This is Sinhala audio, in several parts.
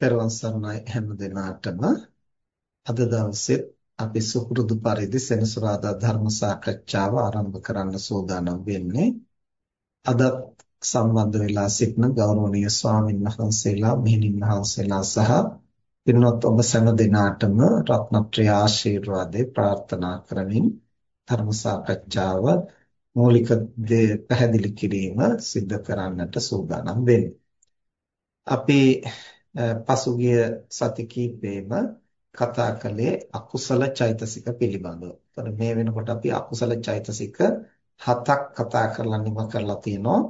පෙරවන් සරණයි හැම දිනාටම. අද දවසෙත් අපි සුපුරුදු පරිදි සෙනසුරාදා ධර්ම සාකච්ඡාව ආරම්භ කරන්න සූදානම් වෙන්නේ. අදත් සම්බන්ධ වෙලා සිටින ගෞරවනීය ස්වාමීන් වහන්සේලා මෙහෙණින් වහන්සේලා සහ පින්වත් ඔබ සෑම දිනාටම රත්නත්‍රය ආශිර්වාදේ ප්‍රාර්ථනා කරමින් ධර්ම සාකච්ඡාව මූලික දේ පැහැදිලි කිරීම සිදු කරන්නට සූදානම් වෙන්නේ. අපි පසුගිය සති කිහිපෙම කතා කළේ අකුසල චෛතසික පිළිබඳව. එතකොට මේ වෙනකොට අපි අකුසල චෛතසික හතක් කතා කරලා නිම කරලා තියෙනවා.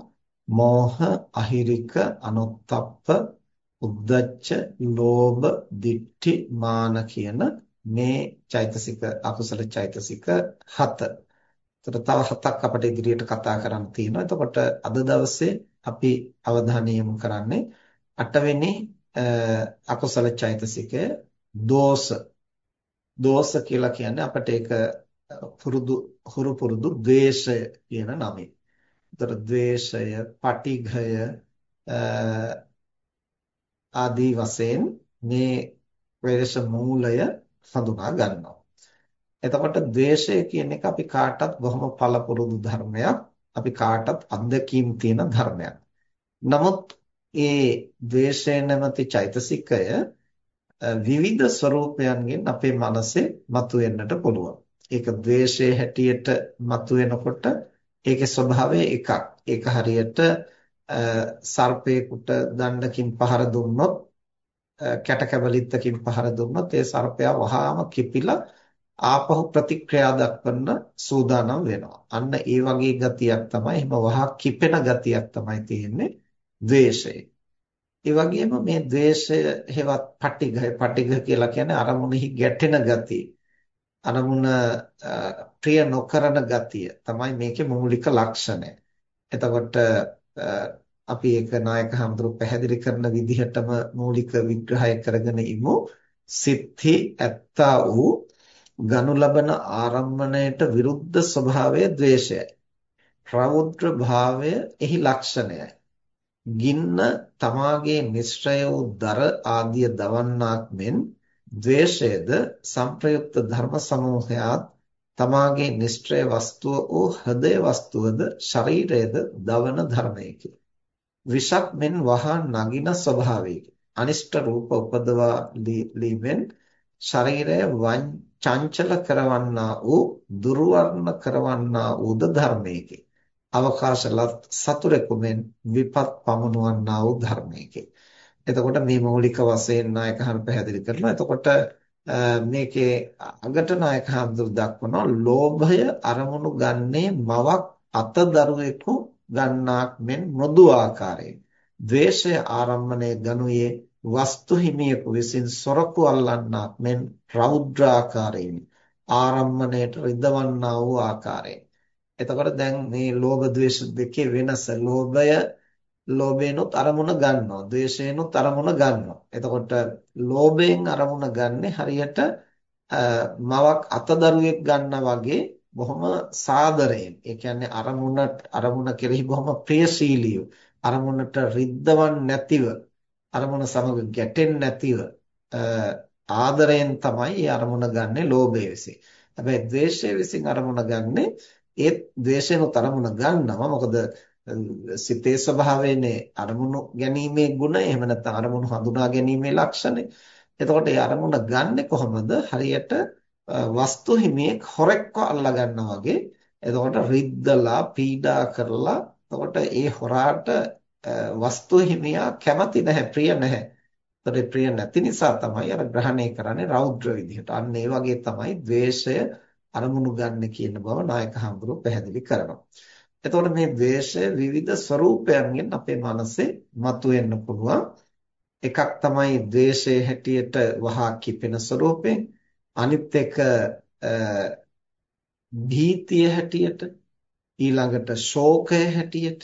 මෝහ, අහිරික, අනුත්තප්ප, උද්ධච්ච, ලෝභ, ditthi, මාන කියන මේ චෛතසික අකුසල චෛතසික හත. එතකොට තව හතක් අපිට ඉදිරියට කතා කරන්න තියෙනවා. එතකොට අද දවසේ අපි අවධානය යොමු කරන්නේ අටවෙනි අකුසල චෛතසිකය දෝෂ දෝෂ කියලා කියන්නේ අපිට ඒක පුරුදු හුරු පුරුදු ද්වේෂය කියන නමයි. ඒතර ද්වේෂය, පටිඝය ආදී වශයෙන් මේ ක්ලේශ මූලය හඳුනා ගන්නවා. එතකොට ද්වේෂය කියන එක අපි කාටත් බොහොම පළපුරුදු ධර්මයක්. අපි කාටත් අත්දැකීම් තියෙන ධර්මයක්. නමුත් ඒ ද්වේෂය නැමැති චෛතසිකය විවිධ ස්වરૂපයන්ගෙන් අපේ මනසේ මතුවෙන්නට පුළුවන්. ඒක ද්වේෂයේ හැටියට මතුවෙනකොට ඒකේ ස්වභාවය එකක්. ඒක හරියට සර්පේකට දණ්ඩකින් පහර දුන්නොත් කැටකැබලිත්තකින් පහර දුන්නොත් ඒ සර්පයා වහාම කිපිලා ආපහු ප්‍රතික්‍රියා දක්වන්න සූදානම් වෙනවා. අන්න ඒ වගේ ගතියක් තමයි එහෙම වහා කිපෙන ගතියක් තමයි තියෙන්නේ. ද්වේෂය. ඒ වගේම මේ ද්වේෂය හේවත් පටිඝය පටිඝ කියලා කියන්නේ අරමුණෙහි ගැටෙන ගතිය. අරමුණ ප්‍රිය නොකරන ගතිය තමයි මේකේ මූලික ලක්ෂණය. එතකොට අපි ඒක නායක හඳුරු පැහැදිලි කරන විදිහටම මූලික විග්‍රහය කරගෙන ඉමු. සිත්හි ඇත්තා වූ ගනු ලබන ආරම්මණයට විරුද්ධ ස්වභාවය ද්වේෂයයි. රෞද්‍ර භාවය එහි ලක්ෂණයයි. ගින්න තමාගේ මිශ්‍රය වූ දර ආදිය දවන්නාක් මෙන් ද්වේෂයද සංප්‍රයුක්ත ධර්ම සමූහයාත් තමාගේ නිෂ්ක්‍රය වස්තුව වූ හෘදය වස්තුවද ශරීරයද දවන ධර්මයකි. විෂක් මෙන් වහා නගින ස්වභාවයකි. අනිෂ්ට රූප උපදවා ලීමෙන් ශරීරය චංචල කරවන්නා වූ දුර්වර්ණ කරවන්නා වූද ධර්මයකි. අවකාශලත් සතුරෙකුමෙන් විපත් පමුණවන්නා වූ ධර්මයකි. එතකොට මේ මৌলিক වශයෙන් නායකහන් පැහැදිලි කරනවා. එතකොට මේකේ අගට නායකහන් දක්වනවා ලෝභය අරමුණු ගන්නේ මවක් අතදරුවෙකු ගන්නාක් මෙන් මෘදු ආකාරයෙන්. ද්වේෂය ආරම්මණය ගනුයේ වස්තු හිමියෙකු විසින් සොරකු අල්ලන්නාක් මෙන් රෞද්‍ර ආකාරයෙන් ආරම්මණයට රිදවන්නා වූ ආකාරයෙන් එතකොට දැන් මේ ලෝභ ද්වේෂ දෙකේ වෙනස ලෝභය ලෝභේනොත් අරමුණ ගන්නවා ද්වේෂේනොත් අරමුණ ගන්නවා. එතකොට ලෝභයෙන් අරමුණ ගන්නෙ හරියට මවක් අතදරුවෙක් ගන්නා වගේ බොහොම සාදරයෙන්. ඒ කියන්නේ අරමුණ අරමුණ කෙරෙහි බොහොම ප්‍රියශීලීව අරමුණට රිද්දවන් නැතිව අරමුණ සමග ගැටෙන්නේ නැතිව ආදරයෙන් තමයි මේ අරමුණ ගන්නෙ ලෝභය විසින්. හැබැයි ද්වේෂය විසින් අරමුණ ගන්නෙ ඒත් ද්වේෂයෙන් තරමුණ ගන්නවා. මොකද සිතේ ස්වභාවයනේ අරමුණු ගැනීමේ ගුණ එහෙම නැත්නම් අරමුණු හඳුනා ගැනීමේ ලක්ෂණය. එතකොට ඒ අරමුණ ගන්නෙ කොහොමද? හරියට වස්තු හිමියෙක් හොරෙක්ව අල්ලා ගන්නවා වගේ. එතකොට රිද්දලා පීඩා කරලා එතකොට ඒ හොරාට වස්තු හිමියා කැමති නැහැ, ප්‍රිය නැහැ. ඒතර ප්‍රිය නැති නිසා තමයි අර ග්‍රහණය කරන්නේ රෞද්‍ර විදිහට. අන්න ඒ වගේ තමයි ද්වේෂය අරමුණු ගන්න කියන බව නායක හඳුරු පැහැදිලි කරනවා. එතකොට මේ ද්වේෂය විවිධ ස්වરૂපයන්ගෙන් අපේ මනසේ මතුවෙන්න පුළුවන්. එකක් තමයි ද්වේෂයේ හැටියට වහා කිපෙන ස්වરૂපේ. අනිත් එක භීතිය හැටියට ඊළඟට ශෝකය හැටියට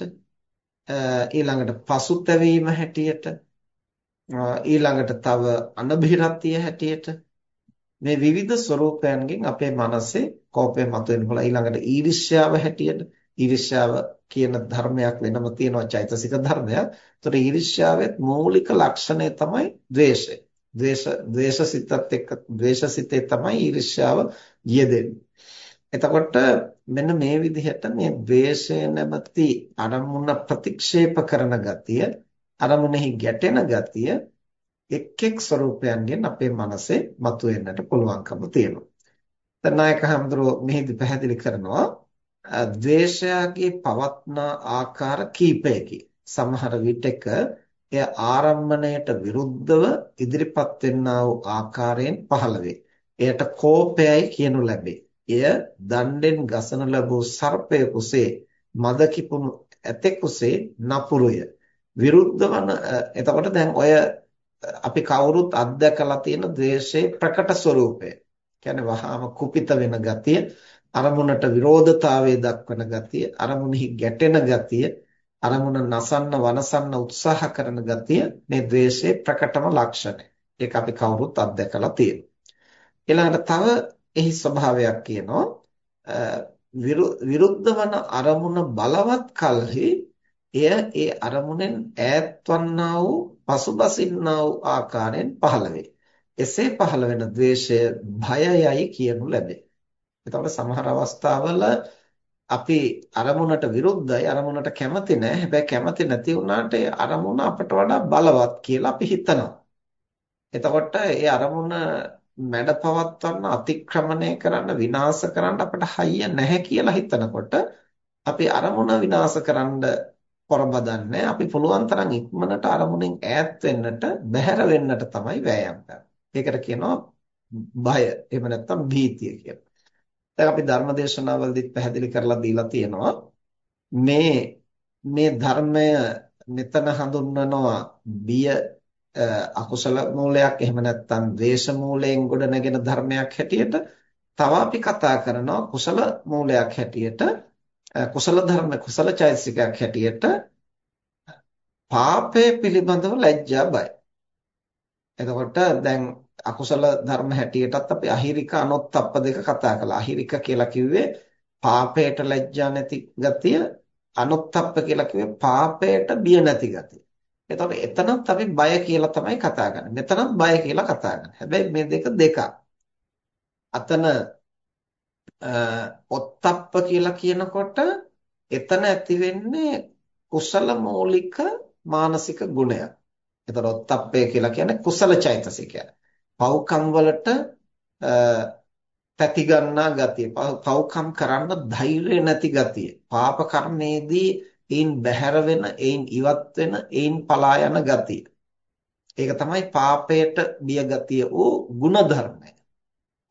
ඊළඟට පසුතැවීම හැටියට ඊළඟට තව අනභිරතිය හැටියට මේ විවිධ ස්වરૂපයන්ගෙන් අපේ මනසේ කෝපය මතුවෙන්න පුළුවන් ඊළඟට ඊර්ෂ්‍යාව හැටියට ඊර්ෂ්‍යාව කියන ධර්මයක් වෙනම තියෙනවා චෛතසික ධර්මයක්. ඒතර ඊර්ෂ්‍යාවෙත් මූලික ලක්ෂණය තමයි ද්වේෂය. ද්වේෂ ද්වේෂසිතත් එක්ක ද්වේෂසිතේ තමයි ඊර්ෂ්‍යාව යෙදෙන්නේ. එතකොට මෙන්න මේ විදිහට මේ ද්වේෂය නැමැති අරමුණ ප්‍රතික්ෂේප කරන ගතිය අරමුණෙහි ගැටෙන ගතිය එක් එක් ස්වરૂපයන්ගෙන් අපේ මනසේ මතුවෙන්නට පුළුවන්කම තියෙනවා. දැන් නායක හඳුරෝ මෙහිදී පැහැදිලි කරනවා ද්වේෂයගේ පවත්නා ආකාර කීපයකි. සමහර විටක එය ආරම්මණයට විරුද්ධව ඉදිරිපත් වෙන්නා වූ ආකාරයෙන් පහළ වේ. එයට කෝපයයි කියනු ලැබේ. එය දණ්ඩෙන් ගසන ලැබූ සර්පයෙකුසේ මද කිපුණු ඇතෙකුසේ නපුරුය. විරුද්ධ වන එතකොට දැන් ඔය අපි කවුරුත් අත්දැකලා තියෙන ද්වේෂයේ ප්‍රකට ස්වરૂපය. කියන්නේ වහාම කුපිත වෙන ගතිය, අරමුණට විරෝධතාවය දක්වන ගතිය, අරමුණෙහි ගැටෙන ගතිය, අරමුණ නසන්න වනසන්න උත්සාහ කරන ගතිය මේ ද්වේෂයේ ප්‍රකටම ලක්ෂණය. ඒක අපි කවුරුත් අත්දැකලා තියෙනවා. ඊළඟට තව එහි ස්වභාවයක් කියනවා විරුද්ධ වන අරමුණ බලවත් කලෙහි එය ඒ අරමුණෙන් ඈත්වන්නා වූ පසුබසින්නා වූ ආකාරයෙන් පහළ වේ. එසේ පහළ වෙන ද්වේෂය භයයයි කියනු ලැබේ. එතකොට සමහර අවස්ථාවල අපි අරමුණට විරුද්ධයි අරමුණට කැමති නැහැ. හැබැයි කැමති නැති වුණාට ඒ අරමුණ අපට වඩා බලවත් කියලා අපි හිතනවා. එතකොට ඒ අරමුණ මැඩපවත්වන්න අතික්‍රමණය කරන්න විනාශ කරන්න අපට හයිය නැහැ කියලා හිතනකොට අපි අරමුණ විනාශ කරන්න පොරබදන්නේ අපි පුළුවන් තරම් ඉක්මනට අරමුණෙන් ඈත් වෙන්නට බැහැර වෙන්නට තමයි වෑයම් කරන්නේ. ඒකට කියනවා බය. එහෙම නැත්නම් භීතිය කියලා. දැන් අපි ධර්මදේශනාවලදීත් පැහැදිලි කරලා දීලා තියෙනවා මේ මේ ධර්මය මෙතන හඳුන්වනවා බිය අකුසල මූලයක් එහෙම නැත්නම් ද්වේෂ මූලයෙන් ගොඩනගෙන ධර්මයක් හැටියට තව අපි කතා කරනවා කුසල මූලයක් හැටියට කුසල ධර්ම කුසල චෛතසිකයක් හැටියට පාපය පිළිබඳව ලැජ්ජා බය. එතකොට දැන් අකුසල ධර්ම හැටියටත් අපි අහිරික අනොත්ප්ප දෙක කතා කළා. අහිරික කියලා කිව්වේ පාපයට ලැජ්ජා නැති ගතිය, අනොත්ප්ප කියලා කිව්වේ පාපයට බිය නැති ගතිය. එතකොට එතනත් අපි බය කියලා තමයි කතා කරන්නේ. මෙතනත් බය කියලා කතා කරන්නේ. හැබැයි මේ දෙක දෙකක්. අතන ඔත්තප්ප කියලා කියනකොට එතන ඇති වෙන්නේ කුසල මූලික මානසික ගුණයක්. එතකොට ඔත්තප්පය කියලා කියන්නේ කුසල චෛතසිකය. පව්කම් වලට පැති ගන්නා ගතිය. පව්කම් කරන්න ධෛර්ය නැති ගතිය. පාප කර්මයේදී ඒන් බැහැර වෙන, ඒන් ඉවත් වෙන, ඒන් පලා යන ගතිය. ඒක තමයි පාපයට බිය ගතිය වූ ಗುಣධර්මය.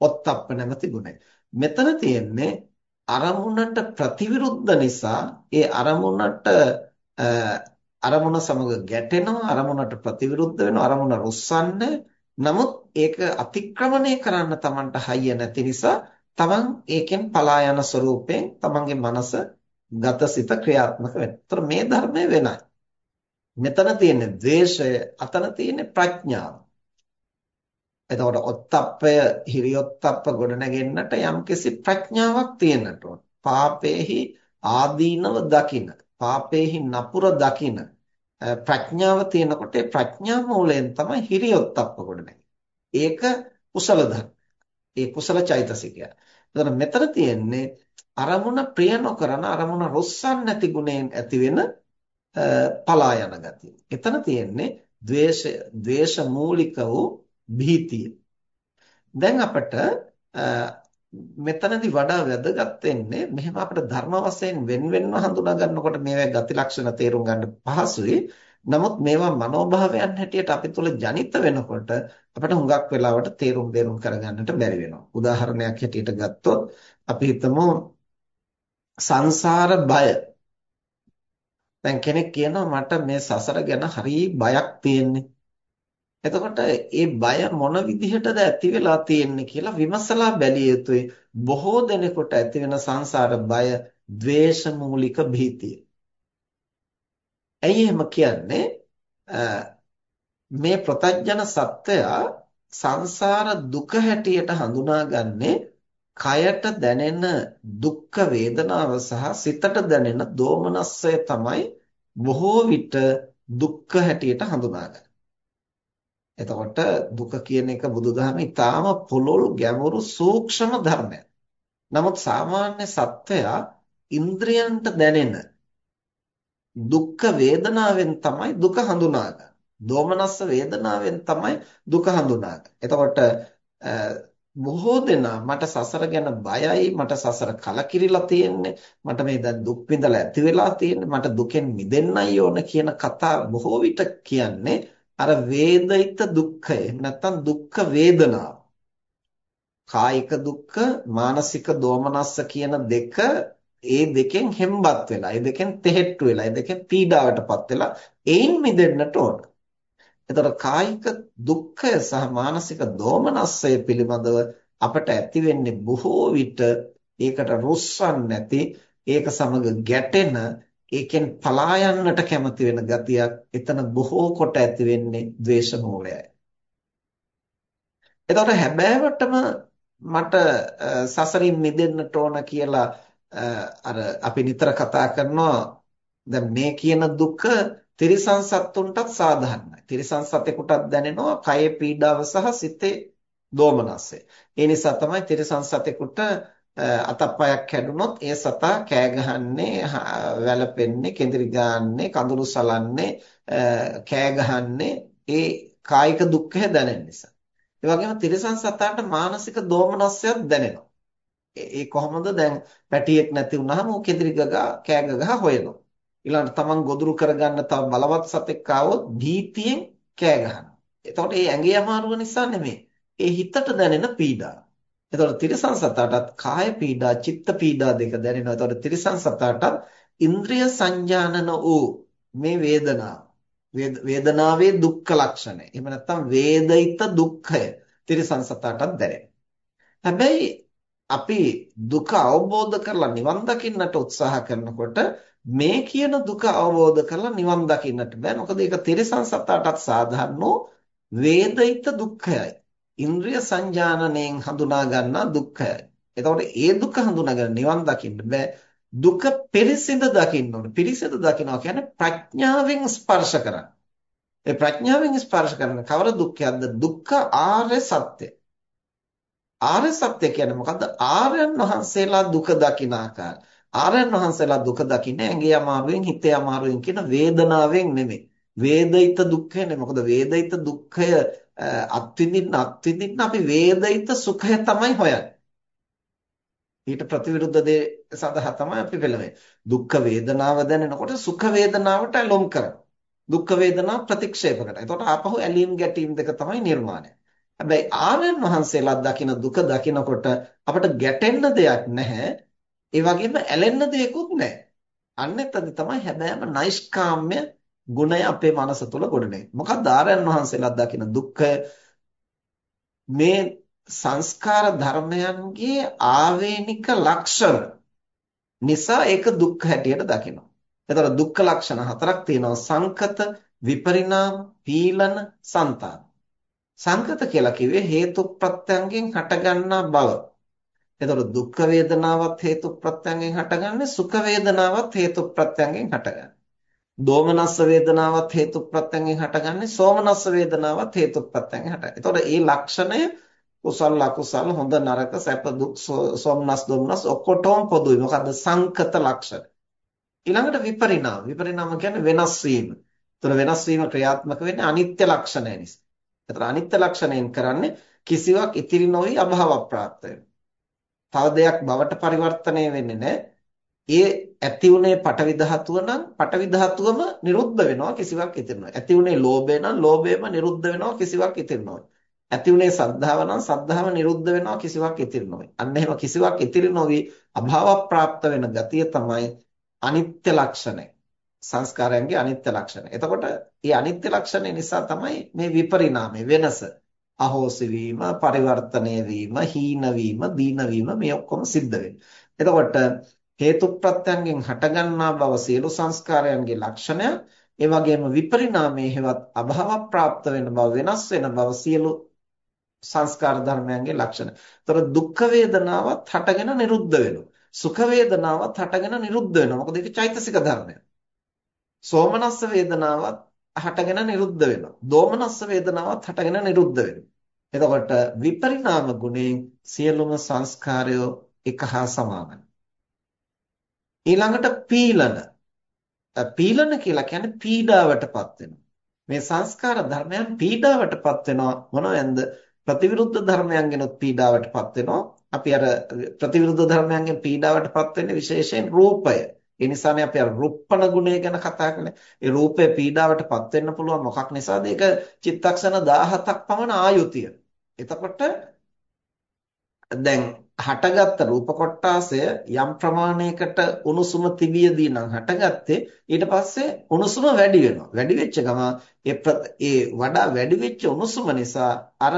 ඔත්තප්ප නැමැති ගුණය. මෙතන තියෙන්නේ අරමුණට ප්‍රතිවිරුද්ධ නිසා ඒ අරමුණට අරමුණ සමග ගැටෙනවා අරමුණට ප්‍රතිවිරුද්ධ වෙනවා අරමුණ රුස්සන්නේ නමුත් ඒක අතික්‍රමණය කරන්න Tamanට හයිය නැති නිසා Taman ඒකෙන් පලා යන ස්වરૂපයෙන් Tamanගේ මනස ගතසිත ක්‍රියාත්මක වෙනවා. ඒතර මේ ධර්මය වෙනයි. මෙතන තියෙන්නේ ද්වේෂය, අතන තියෙන්නේ ප්‍රඥාව. එතකොට ඔත්තප්පය හිරියොත්තප්ප ගොඩනගෙන්නට යම්කිසි ප්‍රඥාවක් තියෙන්නට ඕන. පාපේහි ආදීනව දකින, පාපේහි නපුර දකින ප්‍රඥාව තියෙනකොට ඒ ප්‍රඥා මූලයෙන් තමයි හිරියොත්තප්ප ගොඩනගෙන්නේ. ඒක කුසල ධර්ම. ඒ කුසල චෛතසිකය. එතන මෙතන තියෙන්නේ අරමුණ ප්‍රිය නොකරන අරමුණ රොස්සන් නැති ගුණයෙන් ඇති වෙන පලා යන ගතිය. එතන තියෙන්නේ ද්වේෂ ද්වේෂ මූලික වූ භීතිය. දැන් අපිට මෙතනදී වඩා වැදගත් වෙන්නේ මෙහෙම අපිට ධර්ම වශයෙන් වෙන වෙනම හඳුනා ගන්නකොට මේවා ගති ලක්ෂණ තේරුම් ගන්න පහසුයි. නමුත් මේවා මනෝභාවයන් හැටියට අපි තුල ජනිත වෙනකොට අපිට හුඟක් වෙලාවට තේරුම් බේරුම් කරගන්නට බැරි වෙනවා. උදාහරණයක් හැටියට ගත්තොත් අපි හිතමු සංසාර බය. දැන් කෙනෙක් කියනවා මට මේ සසර ගැන හරි බයක් තියෙන්නේ. එතකොට ඒ බය මොන විදිහටද ඇති වෙලා තියෙන්නේ කියලා විමසලා බැලිය යුතුයි. බොහෝ දෙනෙකුට ඇති වෙන සංසාර බය ද්වේෂ මූලික භීතිය. ඇයි එහෙම කියන්නේ? මේ ප්‍රතඥ සත්වයා සංසාර දුක හැටියට හඳුනාගන්නේ කයට දැනෙන දුක්ඛ වේදනාව සහ සිතට දැනෙන දෝමනස්සය තමයි බොහෝ විට දුක්ඛ හැටියට හඳුනාගන්නේ. එතකොට දුක කියන එක බුදුදහමේ ඊටාම පොළොල් ගැඹුරු සූක්ෂම ධර්මයක්. නමුත් සාමාන්‍ය සත්වයා ඉන්ද්‍රයන්ට දැනෙන දුක්ඛ වේදනාවෙන් තමයි දුක හඳුනාගන්නේ. දෝමනස්ස වේදනාවෙන් තමයි දුක හඳුනාගන්නේ. එතකොට බොහෝ දෙනා මට සසර ගැන බයයි මට සසර කලකිරිලා තියෙන්නේ මට මේ දැන් දුක් විඳලා ඇති වෙලා තියෙන්නේ මට දුකෙන් මිදෙන්නයි ඕන කියන කතා බොහෝ විට කියන්නේ අර වේදිත දුක්ඛය නැත්තම් දුක්ඛ වේදනාව. කායික දුක්ඛ මානසික දෝමනස්ස කියන දෙක ඒ දෙකෙන් හෙම්බත් වෙලා ඒ දෙකෙන් තෙහෙට්ටු වෙලා ඒ දෙකෙන් පීඩාවටපත් වෙලා ඒන් මිදෙන්නට ඕන. එතකොට කායික දුක්ඛය සහ මානසික දෝමනස්සය පිළිබඳව අපට ඇති වෙන්නේ බොහෝ විට ඒකට රුස්සන් නැති ඒක සමග ගැටෙන ඒකෙන් පලා යන්නට කැමති වෙන ගතියක් එතන බොහෝ කොට ඇති වෙන්නේ ද්වේෂ මූලයයි. එතකොට හැබෑවටම මට සසරින් මිදෙන්නට ඕන කියලා අර අපි නිතර කතා කරනවා දැන් මේ කියන දුක තිරිසන් සත්තුන්ටත් සාධාරණයි. තිරිසන් සතෙකුටත් දැනෙනවා කයේ පීඩාව සහ සිතේ දෝමනස්සය. ඒ නිසා තමයි තිරිසන් සතෙකුට අතප්පයක් කැඩුනොත් ඒ සතා කෑ ගහන්නේ, වැළපෙන්නේ, කෙඳිරි ගාන්නේ, කඳුළු සලන්නේ, කෑ ගහන්නේ ඒ කායික දුක්ඛය දැනෙන නිසා. ඒ වගේම තිරිසන් සතාට මානසික දෝමනස්සයක් දැනෙනවා. ඒ කොහොමද දැන් පැටියෙක් නැති වුනහම ඌ කෙඳිරි ගගා කෑ ගගා හොයනවා. ඊළඟට තමන් ගොදුරු කරගන්න තව බලවත් සතෙක් ආවොත් භීතියෙන් කෑ ගහනවා. එතකොට ඒ ඇඟේ අමාරුව නිසා නෙමෙයි. ඒ හිතට දැනෙන පීඩාව. එතකොට තිරිසන් සතාටත් කාය පීඩා, චිත්ත පීඩා දෙක දැනෙනවා. එතකොට තිරිසන් සතාටත් ඉන්ද්‍රිය සංජානන වූ මේ වේදනාව වේදනාවේ දුක්ඛ ලක්ෂණය. එහෙම නැත්නම් වේදිත දුක්ඛය තිරිසන් සතාටත් දැනෙනවා. හැබැයි අපි දුක අවබෝධ කරලා නිවන් දකින්නට උත්සාහ කරනකොට මේ කියන දුක අවබෝධ කරලා නිවන් දකින්නට බෑ. මොකද ඒක තිරසං සත්තාටත් සාධාරණෝ වේදිත දුක්ඛයයි. ඉන්ද්‍රිය සංජානනයෙන් හඳුනා ගන්නා දුක්ඛයයි. එතකොට ඒ දුක හඳුනාගෙන නිවන් දකින්න බෑ. දුක පිරිසිඳ දකින්න ඕනේ. පිරිසිඳ දකින්නවා කියන්නේ ප්‍රඥාවෙන් ස්පර්ශ කරන්න. ඒ ප්‍රඥාවෙන් ස්පර්ශ කරන කවර දුක්ඛයක්ද? දුක්ඛ ආර්ය සත්‍ය. ආර්ය සත්‍ය කියන්නේ මොකද්ද? ආර්යයන් වහන්සේලා දුක දකින ආකාරය. ආර්යයන් වහන්සේලා දුක දකින්නේ ඇඟේ අමාරුවෙන් හිතේ අමාරුවෙන් කියන වේදනාවෙන් නෙමෙයි. වේදිත දුක්ඛය නෙමෙයි. මොකද වේදිත දුක්ඛය අත්විඳින්න අත්විඳින්න අපි වේදිත සුඛය තමයි හොයන්නේ. ඊට ප්‍රතිවිරුද්ධ දේ සඳහා තමයි අපි පෙළවෙන්නේ. දුක්ඛ වේදනාව දැනෙනකොට සුඛ වේදනාවට ලොම් කරනවා. දුක්ඛ වේදනාව ප්‍රතික්ෂේප කරනවා. එතකොට ආපහු ඇලීම් ගැටීම් දෙක තමයි නිර්මාණය. හැබැයි ආර්යයන් වහන්සේලා දකින දුක දකිනකොට අපිට ගැටෙන්න දෙයක් නැහැ. ඒ වගේම ඇලෙන්න දෙයක්වත් නැහැ. අන්න එතන තමයි හැබෑම නෛෂ්කාම්‍ය ගුණය අපේ මනස තුල ගොඩනෙන්නේ. මොකක්ද ආරයන් වහන්සේලා දකින දුක්ඛය මේ සංස්කාර ධර්මයන්ගේ ආවේනික ලක්ෂණ නිසා ඒක දුක්ඛ හැටියට දකිනවා. එතකොට දුක්ඛ ලක්ෂණ හතරක් තියෙනවා සංකත, විපරිණාම, පීලන, సంతాන. සංකත කියලා කිව්වේ හේතු ප්‍රත්‍යයෙන් හටගන්නා බව. එතකොට දුක්ඛ වේදනාවත් හේතු ප්‍රත්‍යයෙන් හටගන්නේ සුඛ වේදනාවත් හේතු ප්‍රත්‍යයෙන් හටගන්නේ. දෝමනස්ස වේදනාවත් හේතු ප්‍රත්‍යයෙන් හටගන්නේ සෝමනස්ස වේදනාවත් හේතු ප්‍රත්‍යයෙන් හටගන්නේ. එතකොට මේ ලක්ෂණය කුසල අකුසල හොඳ නරක සැප දුක් සෝමනස් දෝමනස් ඔක්කොටම පොදුයි. මොකද්ද සංකත ලක්ෂණ. ඊළඟට විපරිණාම. විපරිණාම කියන්නේ වෙනස් වීම. එතකොට වෙනස් වීම ක්‍රියාත්මක වෙන්නේ අනිත්‍ය ලක්ෂණය නිසා. එතකොට අනිත්‍ය ලක්ෂණයෙන් කරන්නේ කිසිවක් ඉතිරි නොවි අභාව ප්‍රාප්ත වෙනවා. තව දෙයක් බවට පරිවර්තනය වෙන්නේ නැහැ. ඒ ඇති උනේ පටවි ධාතුව නම් පටවි ධාතුවම නිරුද්ධ වෙනවා කිසිවක් ඉතිරි නැහැ. ඇති උනේ ලෝභය නම් ලෝභයම නිරුද්ධ වෙනවා කිසිවක් ඉතිරි නැහැ. ඇති උනේ සද්ධාව නම් සද්ධාව නිරුද්ධ වෙනවා කිසිවක් ඉතිරි නොවේ. අන්න එහෙම කිසිවක් ඉතිරි නොවි අභාව ප්‍රාප්ත වෙන ගතිය තමයි අනිත්‍ය ලක්ෂණය. සංස්කාරයන්ගේ අනිත්‍ය ලක්ෂණය. එතකොට මේ අනිත්‍ය ලක්ෂණය නිසා තමයි මේ විපරිණාමය වෙනස. අහෝසි වීම, පරිවර්තනය වීම, හීන වීම, දීන වීම මේ ඔක්කොම සිද්ධ වෙන්නේ. එතකොට හේතුප්‍රත්‍යයෙන් හටගන්නා බව සියලු සංස්කාරයන්ගේ ලක්ෂණය, ඒ වගේම විපරිණාමයේ හේවත් අභාව ප්‍රාප්ත වෙන බව, වෙනස් වෙන බව සියලු සංස්කාර ධර්මයන්ගේ ලක්ෂණ. ඒතර දුක් වේදනාවත් හටගෙන නිරුද්ධ වෙනවා. සුඛ වේදනාවත් හටගෙන නිරුද්ධ වෙනවා. මොකද ඒක චෛතසික ධර්මයක්. සෝමනස්ස වේදනාවත් හටගෙන නිරුද්ධ වෙනවා. දෝමනස්ස වේදනාවත් හටගෙන නිරුද්ධ වෙනවා. එතකොට විපරිණාම ගුණයෙන් සියලුම සංස්කාරය එක හා සමානයි. ඊළඟට පීලන. පීලන කියලා කියන්නේ පීඩාවටපත් වෙනවා. මේ සංස්කාර ධර්මයන් පීඩාවටපත් වෙනවා මොනවෙන්ද? ප්‍රතිවිරුද්ධ ධර්මයන්ගෙනුත් පීඩාවටපත් වෙනවා. අපි අර ප්‍රතිවිරුද්ධ ධර්මයන්ගෙන් පීඩාවටපත් වෙන්නේ විශේෂයෙන් රූපය. ඒ නිසානේ අපි අර රුප්පණ ගුණය ගැන කතා කරන්නේ. ඒ රූපේ පීඩාවටපත් වෙන්න පුළුවන් මොකක් නිසාද? ඒක චිත්තක්ෂණ 17ක් පමණ ආයුතිය. එතකොට දැන් හටගත්ත රූප කොටාසය යම් ප්‍රමාණයකට උණුසුම තිබියදී නම් හටගත්තේ ඊට පස්සේ උණුසුම වැඩි වෙනවා. වැඩි වෙච්ච ගම ඒ වඩා වැඩි වෙච්ච උණුසුම නිසා අර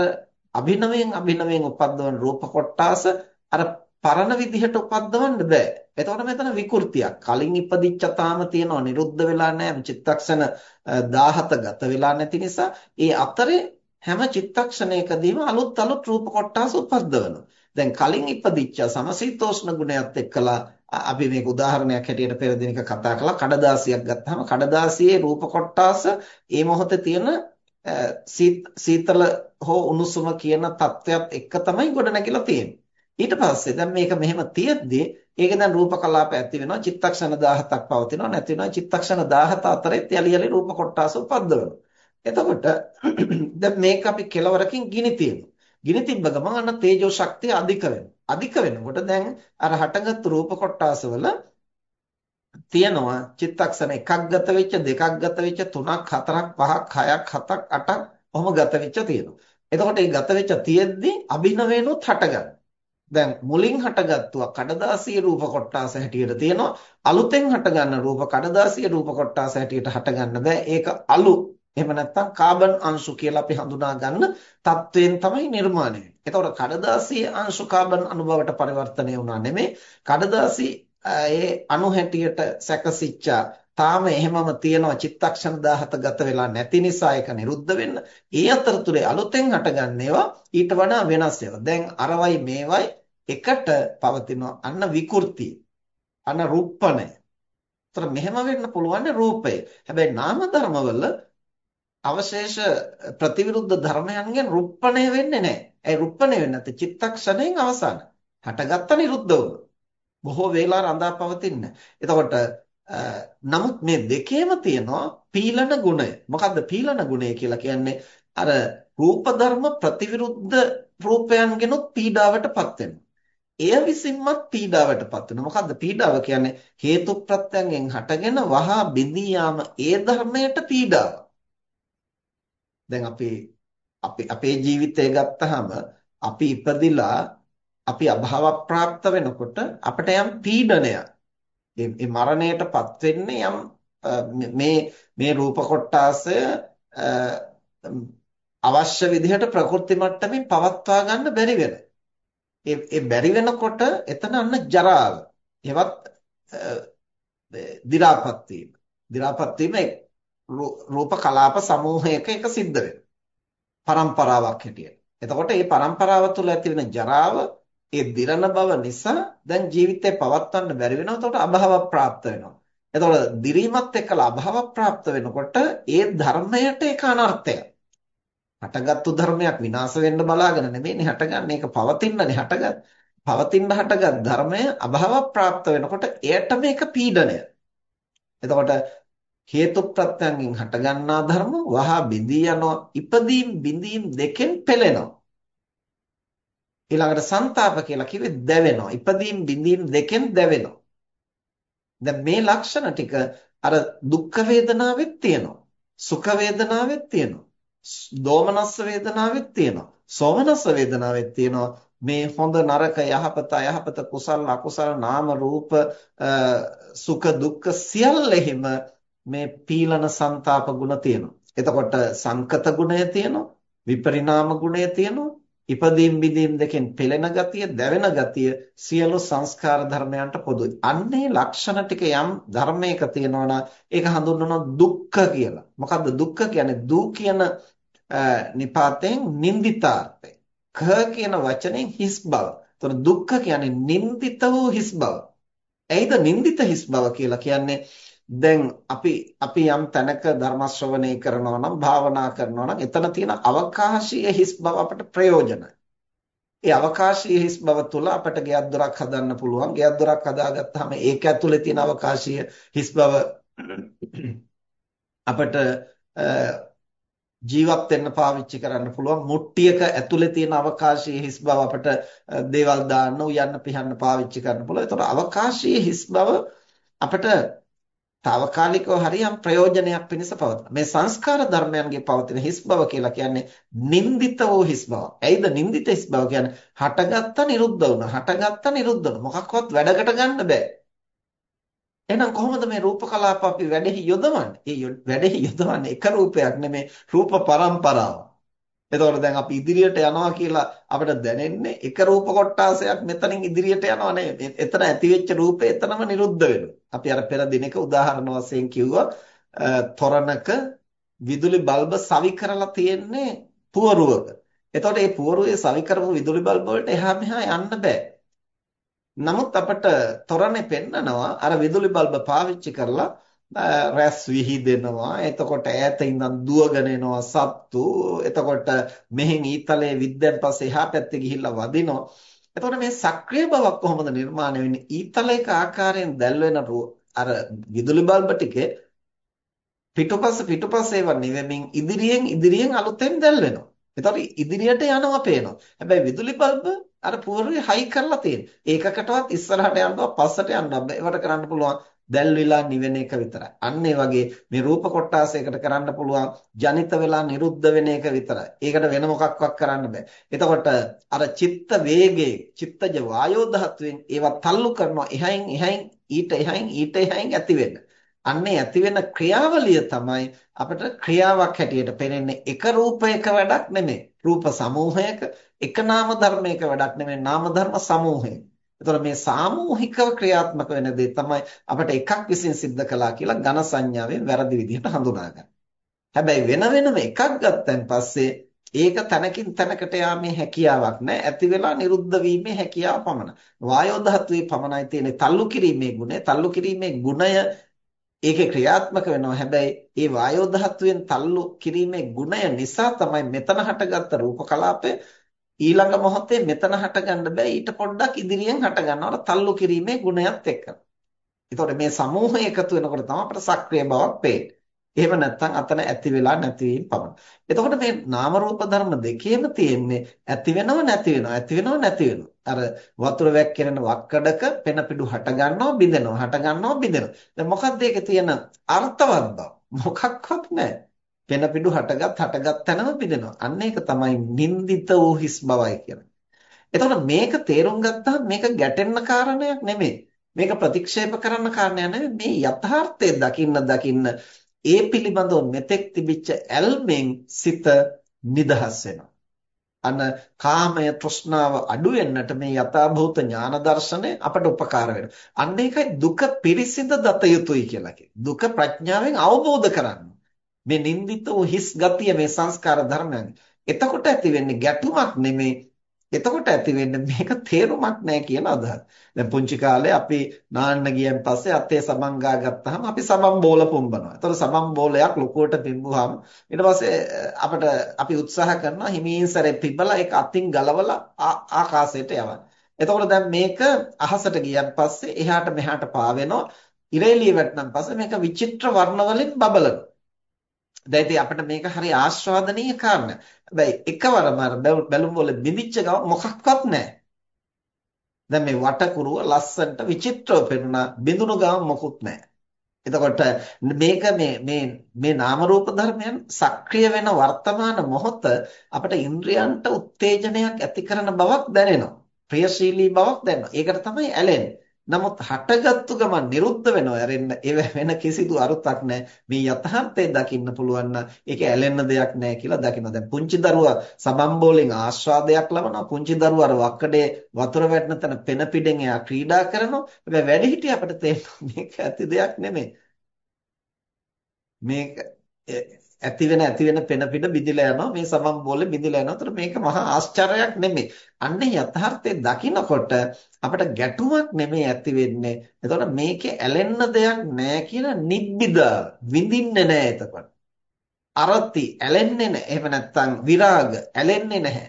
අභිනවයෙන් අභිනවයෙන් උපද්දවන රූප කොටාස අර පරණ විදිහට උපද්දවන්න බෑ. එතකොට මෙතන විකෘතියක්. කලින් ඉපදිච්ච තාම තියෙනවා නිරුද්ධ වෙලා නැහැ. චිත්තක්ෂණ 17 ගත වෙලා නැති නිසා ඒ අතරේ හැම චිත්තක්ෂණයකදීම අලුත් අලුත් රූප කොටස් උපද්දවනවා. දැන් කලින් ඉපදිච්ච සමශීතෝෂ්ණ ගුණයත් එක්කලා අපි මේක උදාහරණයක් හැටියට පෙර දිනක කතා කළා. කඩදාසියක් ගත්තාම කඩදාසියේ රූප කොටස් ඒ මොහොතේ තියෙන සීතල හෝ උණුසුම කියන தත්වයක් එක්ක තමයි ගොඩනැගිලා තියෙන්නේ. ඊට පස්සේ දැන් මේක මෙහෙම තියෙද්දි ඒක දැන් රූප කලාප ඇති වෙනවා චිත්තක්ෂණ 17ක් පවතිනවා නැති වෙනවා. චිත්තක්ෂණ 17 අතරෙත් යලි යලි රූප කොටස උපද්දවනවා. එතකොට දැන් මේක අපි කෙලවරකින් ගිනි තියනවා. ගිනි තිබ්බ ගමන් අන්න තේජෝ ශක්තිය අධික වෙනවා. අධික වෙනකොට දැන් අර හටගත් රූප කොටස වල තියෙනවා චිත්තක්ෂණ එකක් ගත වෙච්ච දෙකක් ගත වෙච්ච තුනක් හතරක් පහක් හයක් හතක් අටක් ඔහොම ගත වෙච්ච තියෙනවා. එතකොට මේ ගත වෙච්ච තියෙද්දි අභිනවේනොත් හටගන්නවා දැන් මුලින් හටගත්තුවා කඩදාසිය රූප කොටාස හැටියට තියෙනවා. අලුතෙන් හටගන්න රූප කඩදාසිය රූප කොටාස හැටියට හටගන්න බෑ. ඒක අලු එහෙම නැත්නම් කාබන් අංශු කියලා අපි හඳුනා ගන්න තත්වයෙන් තමයි නිර්මාණය වෙන්නේ. එතකොට කඩදාසිය අංශු කාබන් අණුබවට පරිවර්තනය වුණා නෙමෙයි කඩදාසි ඒ අණු හැටියට සැකසිච්චා තාම එහෙමම තියෙනවා චිත්තක්ෂණ 17 ගත වෙලා නැති නිසා ඒක නිරුද්ධ වෙන්න. ඒ අතරතුරේ අලුතෙන් හටගන්න ඒවා ඊට වඩා වෙනස් ඒවා. දැන් අරවයි මේවයි එකට පවතිනවා අන්න විකෘතිය. අන්න රූපණය. ඒතර මෙහෙම වෙන්න පුළුවන් රූපය. හැබැයි නාම ධර්මවල අවශේෂ ප්‍රතිවිරුද්ධ ධර්මයන්ගෙන් රුප්පණය වෙන්නේ නැහැ. ඒ රුප්පණය වෙන්නේ නැත්නම් චිත්තක්ෂණයෙන් අවසන්. හටගත්ත නිරුද්ධ වුණා. බොහෝ වේලා රඳා පවතින්නේ. එතකොට නමුත් මේ දෙකේම තියෙනවා පීලන ගුණය. මොකද්ද පීලන ගුණය කියලා කියන්නේ? අර රූප ධර්ම ප්‍රතිවිරුද්ධ රූපයන්ගෙනුත් පීඩාවටපත් වෙනවා. එය විසින්මත් පීඩාවටපත් වෙනවා. මොකද්ද පීඩාව කියන්නේ? හේතු ප්‍රත්‍යයෙන් හටගෙන වහා බිඳී යාම ඒ ධර්මයට පීඩාව. දැන් අපි අපි අපේ ජීවිතය ගත්තාම අපි ඉපදිලා අපි අභාව ප්‍රාප්ත වෙනකොට අපිට යම් පීඩනයක් ඒ මරණයටපත් වෙන්නේ යම් මේ මේ රූප කොටාසය අවශ්‍ය විදිහට ප්‍රකෘති මට්ටමින් පවත්වා ගන්න බැරි වෙන. ඒ ඒ බැරි වෙනකොට එතන අන්න ජරාව. එවත් දි รา පත් වීම. දි รา පත් වීම රූප කලාප සමූහයක එක සිද්ධ වෙනවා. පරම්පරාවක් හැටියට. එතකොට මේ පරම්පරාව තුළ ඇති වෙන ජරාව ඒ දිරන බව නිසා දැන් ජීවිතේ පවත්වන්න බැරි වෙනවා. එතකොට අභාව ප්‍රාප්ත වෙනවා. එතකොට දිරීමත් එක්කලා අභාව ප්‍රාප්ත වෙනකොට ඒ ධර්මයට ඒක අනර්ථයක්. හටගත්තු ධර්මයක් විනාශ වෙන්න බලාගෙන නෙමෙයිනේ හටගන්නේ. ඒක පවතින්නනේ හටගත්. පවතින්න හටගත් ධර්මය අභාව ප්‍රාප්ත වෙනකොට එයට මේක පීඩනය. එතකොට හේතු ප්‍රත්‍යයෙන් හටගන්නා ධර්ම වහා බිඳී යනවා. ඉපදීම් බිඳීම් දෙකෙන් පෙළෙනවා. ඊළඟට ਸੰతాප කියලා කිව්වේ දැවෙනවා. ඉපදීම් බිඳීම් දෙකෙන් දැවෙනවා. දැන් මේ ලක්ෂණ ටික අර දුක්ඛ වේදනාවෙත් තියෙනවා. සුඛ වේදනාවෙත් තියෙනවා. දෝමනස්ස වේදනාවෙත් තියෙනවා. සෝමනස්ස වේදනාවෙත් තියෙනවා. මේ හොඳ නරක යහපත අයහපත කුසල අකුසල නාම රූප සුඛ දුක්ඛ සියල්ලෙහිම මේ පීලන ਸੰతాප ගුණ තියෙනවා. එතකොට සංකත ගුණය තියෙනවා. විපරිණාම ගුණය තියෙනවා. ඉපදීම් බිදීම් දෙකෙන් පෙළෙන ගතිය, දැවෙන ගතිය සියලු සංස්කාර ධර්මයන්ට පොදුයි. අන්නේ ලක්ෂණ ටික යම් ධර්මයක තියෙනවා නම් ඒක හඳුන්වනවා දුක්ඛ කියලා. මොකද්ද දුක්ඛ කියන්නේ? දු කියන නිපාතයෙන් නින්දිතාර්ථය. කියන වචනෙන් හිස් බව. එතකොට දුක්ඛ කියන්නේ නින්දිත වූ හිස් බව. ඇයිද නින්දිත හිස් බව කියලා කියන්නේ? දැන් අපි අපි යම් තැනක ධර්ම ශ්‍රවණය කරනවා නම් භාවනා කරනවා නම් එතන තියෙන අවකාශීය හිස් බව අපට ප්‍රයෝජනයි. ඒ අවකාශීය හිස් බව තුළ අපට ගෙයක් දොරක් හදන්න පුළුවන්. ගෙයක් දොරක් හදාගත්තාම ඒක ඇතුලේ තියෙන අවකාශීය හිස් බව අපට ජීවත් වෙන්න පාවිච්චි කරන්න පුළුවන් මුට්ටියක ඇතුලේ තියෙන අවකාශයේ හිස් බව අපිට දේවල් දාන්න උයන්න පිහන්න පාවිච්චි කරන්න පුළුවන්. ඒතකොට අවකාශයේ හිස් බව අපිට తాවකාලිකව හරියම් ප්‍රයෝජනයක් පිණිස පවතින. මේ සංස්කාර ධර්මයන්ගේ පවතින හිස් බව කියලා කියන්නේ නින්දිත වූ හිස් බව. ඇයිද නින්දිත හිස් බව කියන්නේ? හටගත්ත නිරුද්ධ වුණා. හටගත්ත නිරුද්ධ වුණා. මොකක්වත් වැඩකට ගන්න බෑ. එහෙනම් කොහොමද මේ රූප කලාප අපි වැඩෙහි යොදවන්නේ? ඒ වැඩෙහි යොදවන්නේ එක රූපයක් නෙමේ රූප පරම්පරාව. එතකොට දැන් අපි ඉදිරියට යනවා කියලා අපිට දැනෙන්නේ එක රූප කොටාසයක් මෙතනින් ඉදිරියට යනවා නෙමෙයි. එතන ඇතිවෙච්ච රූපේ එතනම නිරුද්ධ වෙනවා. අපි අර පෙර දිනක උදාහරණ වශයෙන් කිව්වා තොරණක විදුලි බල්බ සවි කරලා තියෙන්නේ පුවරුවක. එතකොට මේ පුවරුවේ සවි කරපු විදුලි බල්බ වලට එහා මෙහා යන්න බෑ. නමුත් අපට තොරණේ පෙන්නනවා අර විදුලි බල්බ පාවිච්චි කරලා රැස් විහිදෙනවා. එතකොට ඈත ඉඳන් දුවගෙන එනවා සත්තු. එතකොට මෙහෙන් ඊතලයේ විද්‍යෙන් පස්සේ එහා පැත්තේ ගිහිල්ලා වදිනවා. එතකොට මේ සක්‍රීය බවක් කොහොමද නිර්මාණය වෙන්නේ? ඊතලයක ආකාරයෙන් දැල් වෙන අර විදුලි බල්බ ටිකේ පිටුපස පිටුපස ඒවා නිවෙමින් ඉදිරියෙන් ඉදිරියෙන් අලුතෙන් දැල් වෙනවා එතකොට ඉදිරියට යනවා පේනවා. හැබැයි විදුලි බල්බ අර පුවරුවේ හයි කරලා තියෙන. ඒකකටවත් ඉස්සරහට යන්නව පස්සට යන්නව ඒවට කරන්න පුළුවන් දැල් වෙලා නිවෙන එක විතරයි. අන්න ඒ වගේ මේ රූප කොටාසයකට කරන්න පුළුවන් ජනිත වෙලා නිරුද්ධ වෙන එක විතරයි. ඒකට වෙන මොකක්වත් කරන්න බෑ. එතකොට අර චිත්ත වේගයේ චිත්තජ වායෝ ධාතුවෙන් ඒවා තල්ලු කරනවා එහයින් එහයින් ඊට එහයින් ඊට එහයින් ඇති වෙන්න. අන්නේ ඇති වෙන ක්‍රියාවලිය තමයි අපිට ක්‍රියාවක් හැටියට පේන්නේ එක රූපයක වැඩක් නෙමෙයි. රූප සමූහයක එක නාම ධර්මයක වැඩක් නෙමෙයි නාම ධර්ම සමූහයක. එතකොට මේ සාමූහිකව ක්‍රියාත්මක වෙන දේ තමයි අපිට එකක් විසින් සිද්ධ කළා කියලා ඝන සංඥාවෙන් වැරදි විදිහට හඳුනා ගන්න. හැබැයි වෙන වෙනම එකක් ගත්තන් පස්සේ ඒක තනකින් තනකට යාමේ හැකියාවක් නැහැ. ඇති වෙලා නිරුද්ධ වීමේ හැකියාව පමණයි. වායෝ ධාතුවේ පමණයි තියෙන්නේ තල්ලු කිරීමේ ගුණය. තල්ලු කිරීමේ ගුණය ඒකේ ක්‍රියාත්මක වෙනවා. හැබැයි ඒ වායෝ ධාතුවෙන් තල්ලු කිරීමේ ගුණය නිසා තමයි මෙතන හටගත්ත රූප කලාපය ඊළඟ මොහොතේ මෙතන හටගන්න බෑ ඊට පොඩ්ඩක් ඉදිරියෙන් හට ගන්නවා තල්ලු කිරීමේ ගුණයත් එක්ක. ඒතකොට මේ සමූහය එකතු වෙනකොට තමයි අපට සක්‍රිය බවක් පේන්නේ. එහෙම නැත්නම් අතන ඇති වෙලා නැති වීම පමණයි. එතකොට මේ නාම රූප ධර්ම දෙකේම තියෙන්නේ ඇති වෙනව නැති වෙනව ඇති වෙනව නැති වෙනව. අර වතුර වැක්කිරෙන වක්කඩක පෙන පිඩු හට ගන්නවා බිඳෙනවා හට ගන්නවා බිඳෙනවා. දැන් මොකක්ද ඒකේ තියෙන අර්ථවත් බව? මොකක්වත් නැහැ. පෙන පිඩු හටගත් හටගත් තැනම පිදෙනවා. අන්න ඒක තමයි නින්දිත වූ හිස් බවයි කියන්නේ. එතකොට මේක තේරුම් ගත්තාම මේක ගැටෙන්න කාරණයක් නෙමෙයි. මේක ප්‍රතික්ෂේප කරන්න කාරණයක් නෙමෙයි. මේ යථාර්ථය දකින්න දකින්න ඒ පිළිබඳව මෙතෙක් තිබිච්ච ඇල්මෙන් සිත නිදහස් වෙනවා. අන්න කාමය තෘෂ්ණාව අඩු වෙන්නට මේ යථාභූත ඥාන දර්ශනය අපට උපකාර වෙනවා. අන්න ඒකයි දුක පිරිසිඳ දත යුතුයි කියලා කියන්නේ. දුක ප්‍රඥාවෙන් අවබෝධ කරගන්න. මේ නින්දිත වූ හිස් ගතිය මේ සංස්කාර ධර්මයන්. එතකොට ඇති වෙන්නේ ගැටුමක් නෙමේ. එතකොට ඇති වෙන්නේ මේක තේරුමක් නැහැ කියන අදහස. දැන් පුංචි කාලේ අපි නාන්න ගියන් පස්සේ අතේ සබන් ගා ගත්තාම අපි සබන් බෝල පුම්බනවා. ඒතකොට සබන් බෝලයක් ලොකුවට පිම්බුවාම ඊට පස්සේ අපිට අපි උත්සාහ කරනවා හිමින් සැරේ පිබලා ඒක අතින් ගලවලා ආකාශයට යවන්න. එතකොට දැන් මේක අහසට ගියන් පස්සේ එහාට මෙහාට පාවෙනවා. ඉරේලිය වැටෙනන් පස්සේ මේක විචිත්‍ර වර්ණ වලින් බබලනවා. දැන් ඉතින් අපිට මේක හරි ආස්වාදනීය කාරණා. හැබැයි එකවරම අර බැලුම් වල බිඳිච්ච ගම මොකක්වත් නැහැ. දැන් මේ වටකුරුව ලස්සනට විචිත්‍රව පෙනුණා බිඳුණු ගම මොකුත් නැහැ. එතකොට මේක මේ මේ මේ නාම රූප ධර්මයන් සක්‍රිය වෙන වර්තමාන මොහොත අපිට ඉන්ද්‍රයන්ට උත්තේජනයක් ඇති කරන බවක් දැනෙනවා. ප්‍රියශීලී බවක් දැනෙනවා. ඒකට තමයි ඇලෙන්නේ. නමුත් හටගත්තු ගමන් නිරුද්ධ වෙනවා. ඇරෙන්න ඒ වෙන කිසිදු අරුතක් නැහැ. මේ යථාර්ථය දකින්න පුළුවන් නම් ඒක ඇලෙන්න දෙයක් නැහැ කියලා දකිනවා. දැන් පුංචි දරුවා සබම්බෝලෙන් ආස්වාදයක් ලබනවා. පුංචි දරුවා අර වක්කඩේ වතුර වැටෙන තැන පෙන පිටෙන් එයා ක්‍රීඩා කරනවා. හැබැයි වැඩිහිටිය අපිට තේරෙනවා මේක ඇති දෙයක් නෙමෙයි. මේක ඇති වෙන ඇති වෙන පෙන පිට බිඳිලා යනවා මේ සමම් බෝලේ බිඳිලා යනවා. ඒතර මේක මහා ආශ්චර්යයක් නෙමෙයි. අන්නේ යථාර්ථය දකිනකොට අපිට ගැටුමක් නෙමෙයි ඇති වෙන්නේ. එතකොට මේකේ ඇලෙන්න දෙයක් නැහැ කියන නිබ්බිදා විඳින්නේ නැහැ එතකොට. අරති ඇලෙන්නේ නැහැ. එහෙම නැත්නම් විරාග ඇලෙන්නේ නැහැ.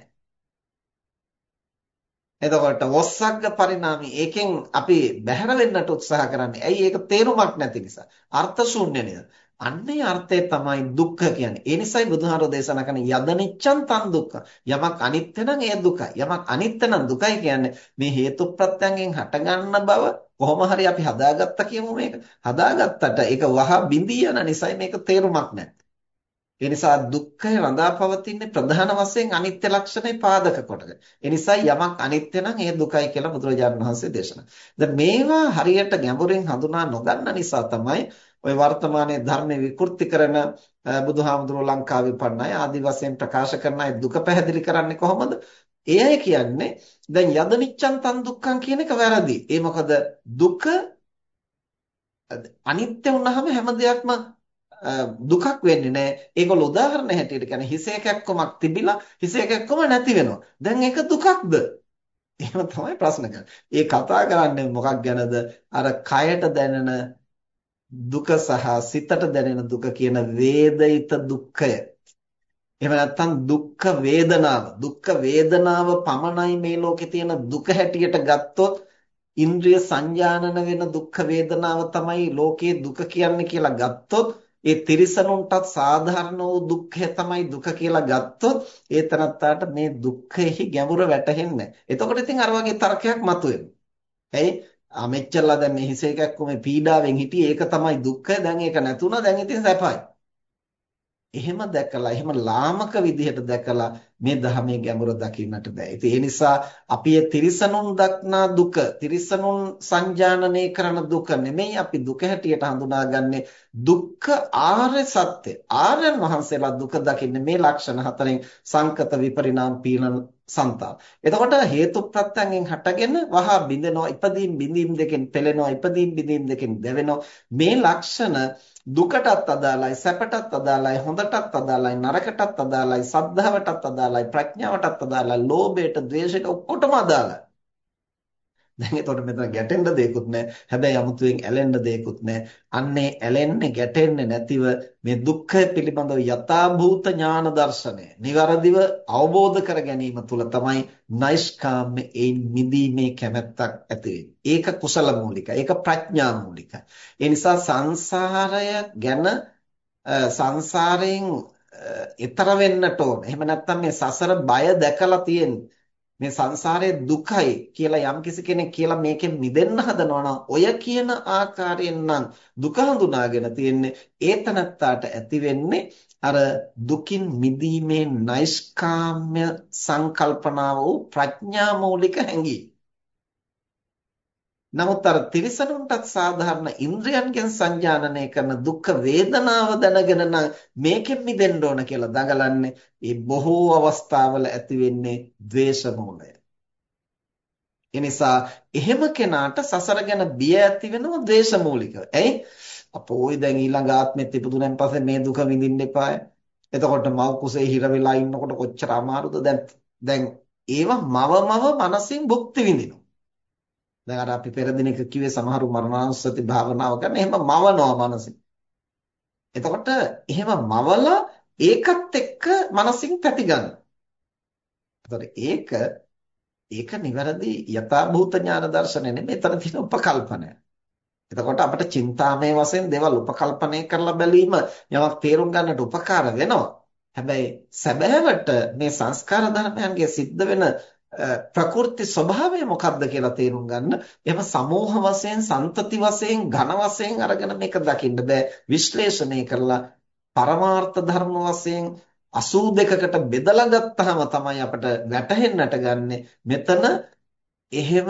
එතකොට වොස්සග්ග පරිණාමي ඒකෙන් අපි බැහැර වෙන්නට උත්සාහ කරන්නේ. ඇයි ඒක තේරුමක් නැති නිසා. අර්ථ ශූන්‍ය නේද? අන්නේ අර්ථය තමයි දුක්ඛ කියන්නේ. ඒ නිසායි බුදුහාරෝ දේශනා කරන යදනිච්ඡන් තන් දුක්ඛ. යමක් අනිත්‍ය නම් ඒ දුකයි. යමක් අනිත්‍ය නම් දුකයි කියන්නේ මේ හේතු ප්‍රත්‍යයෙන් හටගන්න බව කොහොම හරි අපි හදාගත්ත කියමු මේක. හදාගත්තට ඒක වහ බිඳී යන නිසායි මේක තේරුමක් නැත්තේ. ඒ නිසා දුක්ඛය රඳා පවතින්නේ ප්‍රධාන වශයෙන් අනිත්‍ය ලක්ෂණේ පාදක කොටගෙන. ඒ නිසා යමක් අනිත්‍ය නම් ඒ දුකයි කියලා බුදුරජාණන් වහන්සේ දේශනා. දැන් මේවා හරියට ගැඹුරින් හඳුනා නොගන්න නිසා තමයි ওই වර්තමානයේ ධර්ම විකෘති කරන බුදුහාමුදුරුවෝ ලංකාවේ පන්නයි ආදි වශයෙන් ප්‍රකාශ කරන අය දුක පැහැදිලි කරන්නේ කොහොමද? ඒ අය කියන්නේ දැන් යද නිච්ඡන් තන් දුක්ඛං කියන එක වැරදි. ඒ මොකද දුක අනිත්‍ය වුණාම හැම දෙයක්ම දුකක් වෙන්නේ නැහැ. ඒගොල්ලෝ උදාහරණ හැටියට කියන්නේ හිස එකක්කමක් තිබිලා හිස එකක්කම නැති වෙනවා. දැන් ඒක දුකක්ද? එහෙම තමයි ප්‍රශ්න කරන්නේ. ඒ කතා කරන්නේ මොකක් ගැනද? අර කයට දැනෙන දුක සහ සිතට දැනෙන දුක කියන වේදිත දුක්ඛය. එහෙම නැත්නම් දුක්ඛ වේදනාව. දුක්ඛ වේදනාව පමණයි මේ ලෝකේ තියෙන දුක හැටියට ගත්තොත් ඉන්ද්‍රිය සංජානන වෙන දුක්ඛ වේදනාව තමයි ලෝකයේ දුක කියන්නේ කියලා ගත්තොත් ඒ තිරිසනුන්ටත් සාධාරණ වූ දුක්ඛය තමයි දුක කියලා ගත්තොත් ඒ තරත්තාට මේ දුක්ඛෙහි ගැඹුර වැටහෙන්නේ එතකොට ඉතින් අර වගේ තර්කයක් මතුවෙනවා. ඇයි? ආ මෙච්චරලා දැන් මේ හිස එකක් කොමේ පීඩාවෙන් හිටියේ? ඒක තමයි දුක්ඛය දැන් ඒක නැතුණා. දැන් ඉතින් සැපයි. එහෙම දැකලා එහෙම ලාමක විදිහට දැකලා මේ ධර්මයේ ගැඹුර දකින්නට බෑ. ඉතින් ඒ නිසා අපි ඒ තිරිසනුන් දක්නා දුක, තිරිසනුන් සංජානනය කරන දුක නෙමෙයි අපි දුක හැටියට හඳුනාගන්නේ දුක්ඛ ආර්ය සත්‍ය. ආර්යයන් වහන්සේලා දුක දකින්නේ මේ ලක්ෂණ හතරෙන් සංකත විපරිණාම පීනන සංතාව. එතකොට හේතු ප්‍රත්‍යයෙන් හටගෙන වහා බිඳෙනවා, ඉපදීම් බිඳීම් දෙකෙන් පෙළෙනවා, ඉපදීම් බිඳීම් දෙකෙන් දැවෙනවා. මේ ලක්ෂණ දුකටත් අදාළයි සැපටත් අදාළයි හොඳටත් අදාළයි නරකටත් අදාළයි සද්ධාවටත් අදාළයි අදාළයි. ප්‍රඥාවටත් අදාළයි. ලෝභයට ද්වේෂයට ඔක්කොටම අදාළයි. දැන් එතකොට මෙතන ගැටෙන්න දෙයක්වත් නැහැ. හැබැයි 아무තුවෙන් ඇලෙන්න දෙයක්වත් නැහැ. අන්නේ ඇලෙන්නේ ගැටෙන්නේ නැතිව මේ දුක්ඛය පිළිබඳව යථාභූත ඥාන දර්ශනය નિවරදිව අවබෝධ කර ගැනීම තුළ තමයි නෛෂ්කාම්ම ඒ නිදීමේ කැමැත්තක් ඇති ඒක කුසල මූලිකයි. ඒක ප්‍රඥා මූලිකයි. ඒ නිසා සංසාරය ගැන සංසාරයෙන් ඈතර වෙන්නට ඕන. එහෙම නැත්නම් මේ සසර බය දැකලා තියෙන්නේ මේ සංසාරයේ දුකයි කියලා යම්කිසි කෙනෙක් කියලා මේකෙන් මිදෙන්න හදනවා ඔය කියන ආකාරයෙන් නම් දුක හඳුනාගෙන තියෙන්නේ ඒතනත්තාට ඇති වෙන්නේ අර දුකින් මිදීමේ නෛෂ්කාම්‍ය සංකල්පනාව වූ ප්‍රඥා මූලික හැඟීම නමුත් අර තිරිසනුන්ටත් සාධාරණ ඉන්ද්‍රයන්ගෙන් සංජානනය කරන දුක් වේදනාව දැනගෙන නම් මේකෙන් මිදෙන්න ඕන කියලා දඟලන්නේ ඒ බොහෝ අවස්ථාවල ඇති වෙන්නේ ද්වේෂ මූලය. එනිසා එහෙම කෙනාට සසර ගැන බිය ඇති වෙනවා ද්වේෂ මූලිකව. ඇයි? අපෝයි දැන් ඊළඟ ආත්මෙත් ඉපදුනන් පස්සේ මේ දුක විඳින්න එපාය. එතකොට මව් කුසේ හිර වෙලා ඉන්නකොට කොච්චර අමාරුද දැන් දැන් ඒවා මව මව මනසින් භුක්ති විඳිනවා. දැන් අර අපි පෙර දිනක කිව්වේ සමහරු මරණානුස්සති භාවනාව කරන එහෙම මවනවා මනසින්. එතකොට එහෙම මවලා ඒකත් එක්ක මනසින් පැති ගන්නවා. ඒක ඒක නිවැරදි යථාභූත ඥාන දර්ශනය නෙමෙයි එතන තියෙන උපකල්පනය. එතකොට අපිට චින්තාමය වශයෙන් දේවල් උපකල්පනය කරලා බැලීම යමක් තේරුම් ගන්නට උපකාර වෙනවා. හැබැයි සැබෑවට මේ සංස්කාර ධර්මයන්ගේ සිද්ධ වෙන ප්‍රකෘති ස්වභාවය මොකක්ද කියලා තේරුම් ගන්න. එහෙම සමෝහ වශයෙන්, සන්තති වශයෙන්, ඝන වශයෙන් අරගෙන මේක දකින්න බෑ. විශ්ලේෂණය කරලා පරමාර්ථ ධර්ම වශයෙන් 82කට බෙදලා ගත්තාම තමයි අපිට වැටහෙන්නට ගන්නෙ මෙතන එහෙම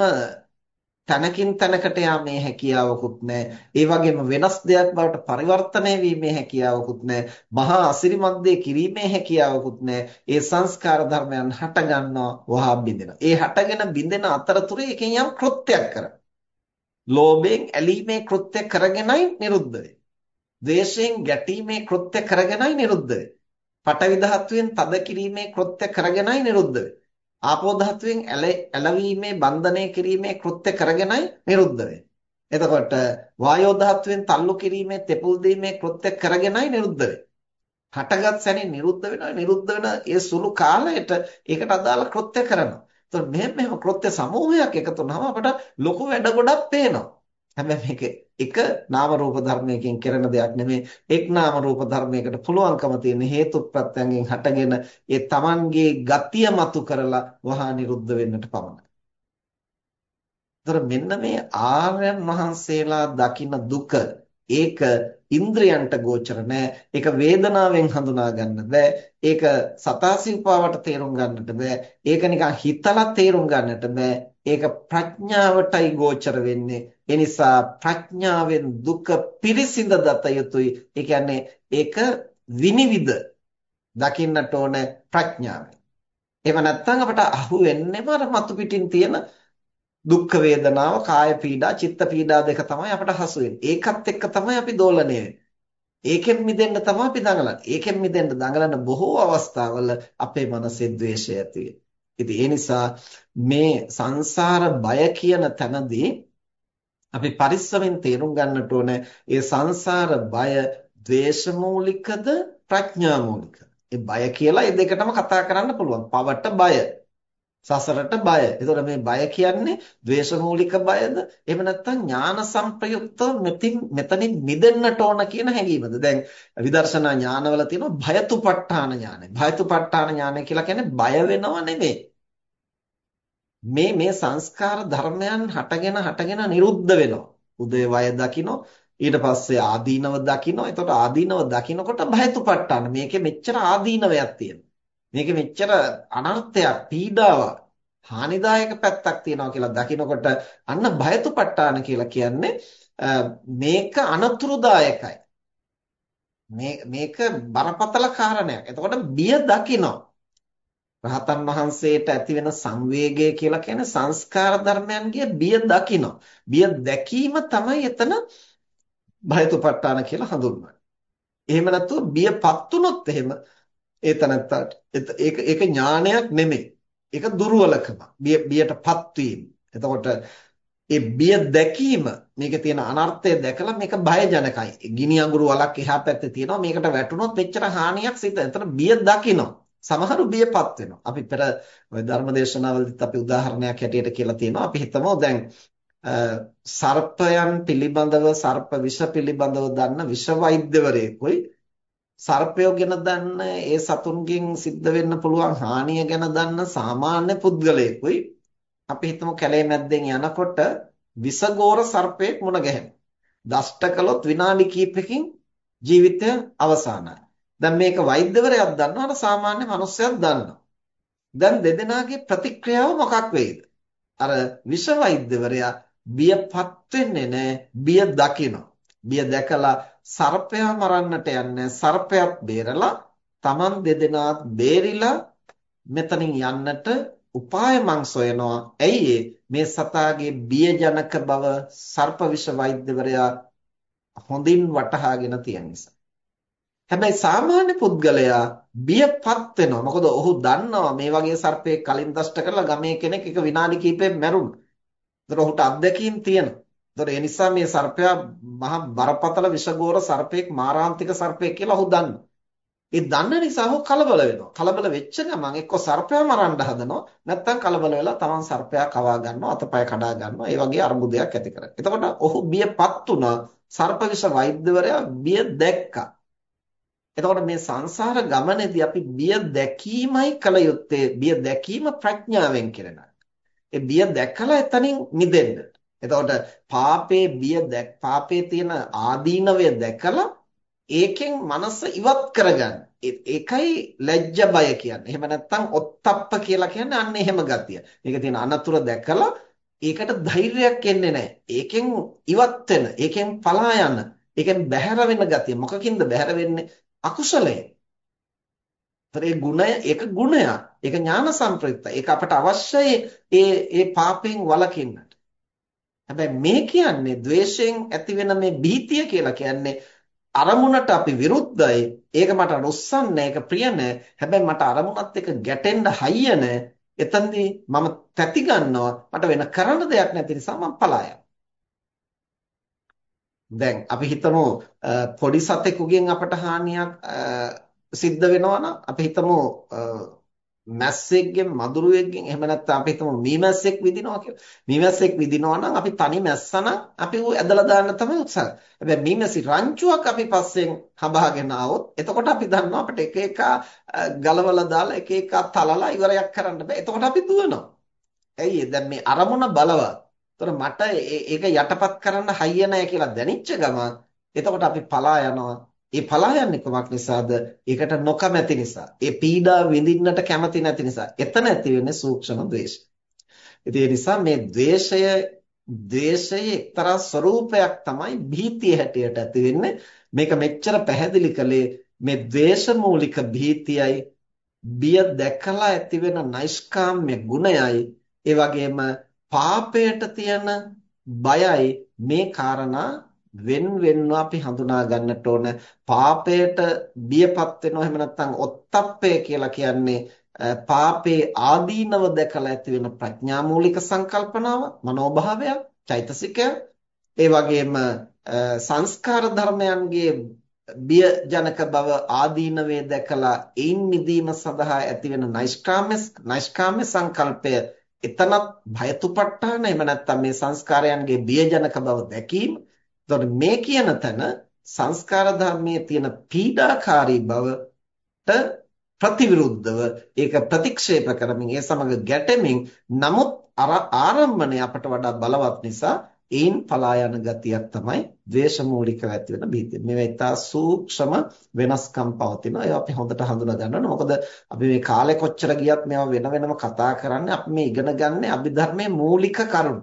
තනකින් තනකට යාමේ හැකියාවකුත් නැහැ. ඒ වගේම වෙනස් දෙයක් බවට පරිවර්තනය වීමේ හැකියාවකුත් නැහැ. මහා අසිරිමත් දේ කිරීමේ හැකියාවකුත් නැහැ. ඒ සංස්කාර ධර්මයන් හට ගන්නවා වහා බින්දෙනවා. ඒ හටගෙන බින්දෙන අතරතුරේ එකෙන් යම් කෘත්‍යයක් කරනවා. ලෝභයෙන් ඇලීමේ කෘත්‍ය කරගෙනයි නිරුද්ධ වෙන්නේ. ද්වේෂයෙන් ගැටීමේ කෘත්‍ය කරගෙනයි නිරුද්ධ වෙන්නේ. පඨවි ධාතුවෙන් තද කිරීමේ කෘත්‍ය කරගෙනයි නිරුද්ධ වෙන්නේ. ආපෝ ධාතුවෙන් ඇලවීමේ බන්ධනය කිරීමේ කෘත්‍ය කරගෙනයි නිරුද්ධ වෙන්නේ. එතකොට වායෝ ධාතුවෙන් තල්ලු කිරීමේ තෙපුල් දීමේ කෘත්‍ය කරගෙනයි නිරුද්ධ වෙන්නේ. හටගත් සැනින් නිරුද්ධ වෙනවා නිරුද්ධ වෙන ඒ සුළු කාලයට ඒකට අදාළ කෘත්‍ය කරනවා. එතකොට මෙහෙම මෙහෙම කෘත්‍ය සමූහයක් එකතු වුනහම අපට ලොකු වැඩ ගොඩක් පේනවා. හැබැයි මේක එක නාම රූප ධර්මයකින් කරන දෙයක් නෙමෙයි එක් නාම රූප ධර්මයකට පුළුවන්කම තියෙන හේතු ප්‍රත්‍යයෙන් හටගෙන ඒ Tamanගේ ගතිය මතු කරලා වහා නිරුද්ධ වෙන්නට පමණයි. මෙන්න මේ ආර්යයන් වහන්සේලා දකින දුක ඒක ඉන්ද්‍රයන්ට ගෝචර නෑ. ඒක වේදනාවෙන් හඳුනා ගන්න බෑ. ඒක සතාසිව්පාවට තේරුම් ගන්නට බෑ. ඒක නිකන් හිතලා තේරුම් ගන්නට බෑ. ඒක ප්‍රඥාවටයි ගෝචර වෙන්නේ. ඒ නිසා ප්‍රඥාවෙන් දුක පිරිසිඳ දත යුතුයි. ඒ කියන්නේ ඒක විනිවිද දකින්නට ඕන ප්‍රඥාවෙන්. එහෙම නැත්නම් අපට අහු වෙන්නේම අර මතු පිටින් තියෙන දුක්ඛ වේදනාව, කාය පීඩා, චිත්ත පීඩා දෙක තමයි අපට හසු ඒකත් එක්ක තමයි අපි දෝලණය ඒකෙන් මිදෙන්න තමයි අපි දඟලන්නේ. ඒකෙන් මිදෙන්න දඟලන බොහෝ අවස්ථාවල අපේ මනසේ ද්වේෂය ඇති ඉතින් ඒ නිසා මේ සංසාර බය කියන තැනදී අපි පරිස්සමෙන් තේරුම් ගන්නට ඕන ඒ සංසාර බය ද්වේෂමූලිකද ප්‍රඥාමූලිකද? ඒ බය කියලා ඒ දෙකටම කතා කරන්න පුළුවන්. පවට බය. සසරට බය. එතකොට මේ බය කියන්නේ ද්වේෂමූලික බයද? එහෙම නැත්නම් ඥාන සංප්‍රයුක්තව මෙතින් මෙතනින් මිදෙන්නට ඕන කියන හැඟීමද? දැන් විදර්ශනා ඥානවල තියෙනවා භයතුපට්ඨාන ඥානය. භයතුපට්ඨාන ඥානය කියලා කියන්නේ බය වෙනව නෙමෙයි. මේ මේ සංස්කාර ධර්මයන් හටගෙන හටගෙන නිරුද්ධ වෙනවා. උදේ වය දකින්න ඊට පස්සේ ආදීනව දකින්න. එතකොට ආදීනව දකින්නකොට භයතුපට්ඨාන. මේකේ මෙච්චර ආදීනවයක් තියෙනවා. මේකේ මෙච්චර අනර්ථයක් පීඩාවක් හානිදායක පැත්තක් තියෙනවා කියලා දකිනකොට අන්න භයතුපට්ඨාන කියලා කියන්නේ මේක අනතුරුදායකයි මේ මේක බරපතල කාරණයක්. එතකොට බිය දකිනවා. රහතන් වහන්සේට ඇති වෙන සංවේගය කියලා කියන්නේ සංස්කාර ධර්මයන්ගේ බිය දකිනවා. බිය දැකීම තමයි එතන භයතුපට්ඨාන කියලා හඳුන්වන්නේ. එහෙම නැත්නම් බියපත් උනොත් එහෙම ඒ තනත්තාට ඒක ඒක ඥානයක් නෙමෙයි. ඒක දුර්වලකම. බියටපත් වීම. එතකොට ඒ බිය දැකීම මේකේ තියෙන අනර්ථය දැකලා මේක බයජනකයි. ගිනි අඟුරු වලක් එහා පැත්තේ තියෙනවා. මේකට වැටුනොත් මෙච්චර හානියක් සිත. එතන බිය දකිනවා. සමහරු බියපත් වෙනවා. අපි පෙර ওই ධර්මදේශනාවලදීත් අපි උදාහරණයක් හැටියට කියලා තියෙනවා. අපි හිතමු දැන් සර්පයන් පිළිබඳව සර්ප විෂ පිළිබඳව දන්න විෂ වෛද්‍යවරයෙකුයි සර්පයෝ ගැන දන්න ඒ සතුන්ගෙන් සිද්ධ වෙන්න පුළුවන් හානිය ගැන දන්න සාමාන්‍ය පුද්ගලයෙකුයි අපි හිතමු කැලේ මැද්දෙන් යනකොට විසගෝර සර්පයෙක් මුණ ගැහෙනවා. දෂ්ට කළොත් විනාඩි කිහිපකින් ජීවිතය අවසానයි. දැන් මේක වෛද්‍යවරයෙක් දන්නවා අර සාමාන්‍ය මිනිස්සුයක් දන්නවා. දැන් දෙදෙනාගේ ප්‍රතික්‍රියාව මොකක් වෙයිද? අර විෂ වෛද්‍යවරයා බියපත් වෙන්නේ නැහැ, බිය දකිනවා. බිය දැකලා සර්පයා මරන්නට යන්නේ සර්පයාත් බේරලා Taman දෙදෙනාත් බේරිලා මෙතනින් යන්නට උපාය මං සොයනවා. ඇයි මේ සතාගේ බියජනක බව සර්ප විෂ වෛද්‍යවරයා හොඳින් වටහාගෙන තියෙන නිසා. හැබැයි සාමාන්‍ය පුද්ගලයා බියපත් වෙනවා. මොකද ඔහු දන්නවා මේ වගේ සර්පෙක් කලින් දෂ්ට කරලා ගමේ කෙනෙක් එක විනාඩි කිහිපෙක මැරුණා. ඒතර ඔහුට අත්දැකීම් තියෙනවා. ඒතර ඒ නිසා මේ සර්පයා මහා බරපතල විෂගෝර සර්පෙක් මාරාන්තික සර්පෙක් කියලා ඔහු දන්නවා. ඒ දන්න නිසා ඔහු කලබල වෙනවා. කලබල වෙච්ච ගමන් එක්ක සර්පයා මරන්න හදනවා නැත්නම් කලබල වෙලා තමන් සර්පයා කවා ගන්නවා අතපය කඩා ගන්නවා. ඒ වගේ අර්බුදයක් ඇති කරගන්නවා. එතකොට ඔහු බියපත් වුණා. සර්ප විෂ වෛද්‍යවරයා බිය දැක්කා. එතකොට මේ සංසාර ගමනේදී අපි බිය දැකීමයි කල යුත්තේ. බිය දැකීම ප්‍රඥාවෙන් කරනවා. ඒ බිය දැකලා එතනින් මිදෙන්න. එතකොට පාපේ බිය දැක් පාපේ තියෙන ආදීනවය දැකලා ඒකෙන් මනස ඉවත් කරගන්න. ඒකයි ලැජ්ජ බය කියන්නේ. එහෙම නැත්නම් ඔත්තප්ප කියලා කියන්නේ අන්න එහෙම ගතිය. මේක තියෙන අනතුර දැකලා ඒකට ධෛර්යයක් එන්නේ නැහැ. ඒකෙන් ඉවත් වෙන, ඒකෙන් පලා යන, ඒකෙන් බැහැර වෙන ගතිය. මොකකින්ද බැහැර වෙන්නේ? අකුසලයෙන්. ඒ ගුණය ඒක ගුණයක්. ඒක ඥාන සම්ප්‍රයුක්තයි. ඒක අපට අවශ්‍යයි ඒ ඒ පාපයෙන් වළකින්නට. හැබැයි මේ කියන්නේ द्वේෂයෙන් ඇතිවෙන මේ බීතිය කියලා කියන්නේ අරමුණට අපි විරුද්ධයි. ඒක මට රුස්සන්නේ, ඒක ප්‍රිය නැහැ. හැබැයි මට අරමුණත් එක්ක ගැටෙන්න හයිය නැහැ. එතනදී මම තැති ගන්නවා. මට වෙන කරන්න දෙයක් නැති නිසා මම පලා දැන් අපි හිතමු පොඩි සතෙකුගෙන් අපට හානියක් සිද්ධ වෙනවා නම් අපි හිතමු මැස්සෙක්ගෙන් මදුරුවෙක්ගෙන් එහෙම නැත්නම් අපි හිතමු මීමැස්සෙක් විදිනවා කියලා. මීමැස්සෙක් විදිනවා නම් අපි තනි මැස්සනම් අපි ඌ ඇදලා දාන්න තමයි උත්සාහ. හැබැයි මීමැසි රංචුවක් අපි පස්සෙන් හඹාගෙන ආවොත් එතකොට අපි දන්නවා අපිට එක එක ගලවලා දාලා එක එක තලලා ඉවරයක් කරන්න බෑ. එතකොට අපි දුවනවා. ඇයි දැන් මේ අරමුණ බලවත්. ඒතර මට ඒක යටපත් කරන්න හයිය නැහැ කියලා දැනෙච්ච ගමන් එතකොට අපි පලා යනවා. ඒ පලා යන්නේ කොමක් නිසාද? ඒකට නොකමැති නිසා. ඒ පීඩා විඳින්නට කැමති නැති නිසා. එතන ඇති වෙන්නේ සූක්ෂම ද්වේෂය. ඉතින් ඒ නිසා මේ ද්වේෂය ද්වේෂයේ එක්තරා ස්වરૂපයක් තමයි භීතිය හැටියට ඇති වෙන්නේ. මේක මෙච්චර පැහැදිලි කළේ මේ ද්වේෂ මූලික භීතියයි බිය දැකලා ඇති වෙන නෛෂ්කාම්‍ය ගුණයයි ඒ වගේම පාපයට තියෙන බයයි මේ කාරණා වෙන් වෙන්ව අපි හඳුනා ගන්නට ඕන. පාපයට බියපත් වෙනවා. එහෙම නැත්නම් ඔත්තප්පය කියලා කියන්නේ පාපේ ආදීනව දැකලා ඇති වෙන ප්‍රඥා මූලික සංකල්පනාව මනෝභාවයක් චෛතසිකය ඒ වගේම සංස්කාර ධර්මයන්ගේ බියජනක බව ආදීනවේ දැකලා ඒන් මිදීම සඳහා ඇති වෙන නෛෂ්කාම්‍ය නෛෂ්කාම්‍ය සංකල්පය එතනත් භයතුපට්ඨාන. එහෙම නැත්නම් මේ සංස්කාරයන්ගේ බියජනක බව දැකීම එතකොට මේ කියන තැන සංස්කාර ධර්මයේ තියෙන පීඩාකාරී බවට ප්‍රතිවිරුද්ධව ඒක ප්‍රතික්ෂේප කරමින් ඒ සමග ගැටෙමින් නමුත් අර ආරම්භණය අපට වඩා බලවත් නිසා ඒන් පලා යන ගතියක් තමයි ද්වේෂමූලිකව ඇති වෙන බීතිය. මේවා ඉතා සූක්ෂම වෙනස්කම් පවතිනවා. ඒවා අපි හොඳට හඳුනා ගන්න ඕනේ. මොකද අපි මේ කාලේ කොච්චර ගියත් මේවා වෙන වෙනම කතා කරන්නේ අපි මේ ඉගෙන ගන්න අභිධර්මයේ මූලික කරුණු.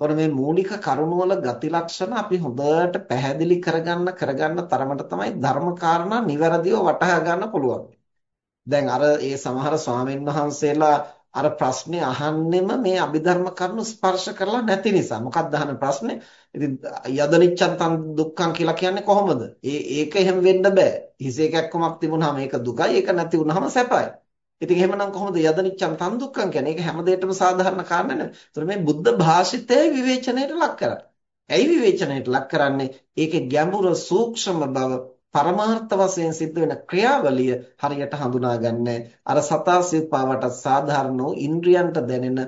එතකොට මේ මූලික කරුණවල ගති ලක්ෂණ අපි හොඳට පැහැදිලි කරගන්න කරගන්න තරමට තමයි ධර්ම කාරණා નિවරදිව වටහා ගන්න පුළුවන්. දැන් අර ඒ සමහර ස්වාමීන් වහන්සේලා අර ප්‍රශ්නේ අහන්නෙම මේ අභිධර්ම කරුණු ස්පර්ශ කරලා නැති නිසා. මොකක්ද අහන ප්‍රශ්නේ? ඉතින් යදනිච්ඡන් තන් දුක්ඛං කියලා කියන්නේ කොහොමද? ඒ ඒක එහෙම වෙන්න බෑ. හිසේ කැක්කමක් තිබුණාම ඒක දුකයි, ඒක නැති වුණාම සැපයි. ඉතින් එහෙමනම් කොහොමද යදනිච්ඡන් තන් දුක්ඛං කියන්නේ? ඒක හැම දෙයකටම සාධාරණ කාරණා නෙවෙයි. ඒතර මේ බුද්ධ භාෂිතය විවේචනයට ලක් කරන්නේ. ඇයි විවේචනයට ලක් කරන්නේ? ඒකේ ගැඹුර සූක්ෂම බව පරමාර්ථ වශයෙන් සිද්ධ වෙන ක්‍රියාවලිය හරියට හඳුනාගන්නේ අර සතා සිව්පාවට සාධාරණ වූ ඉන්ද්‍රියන්ට දැනෙන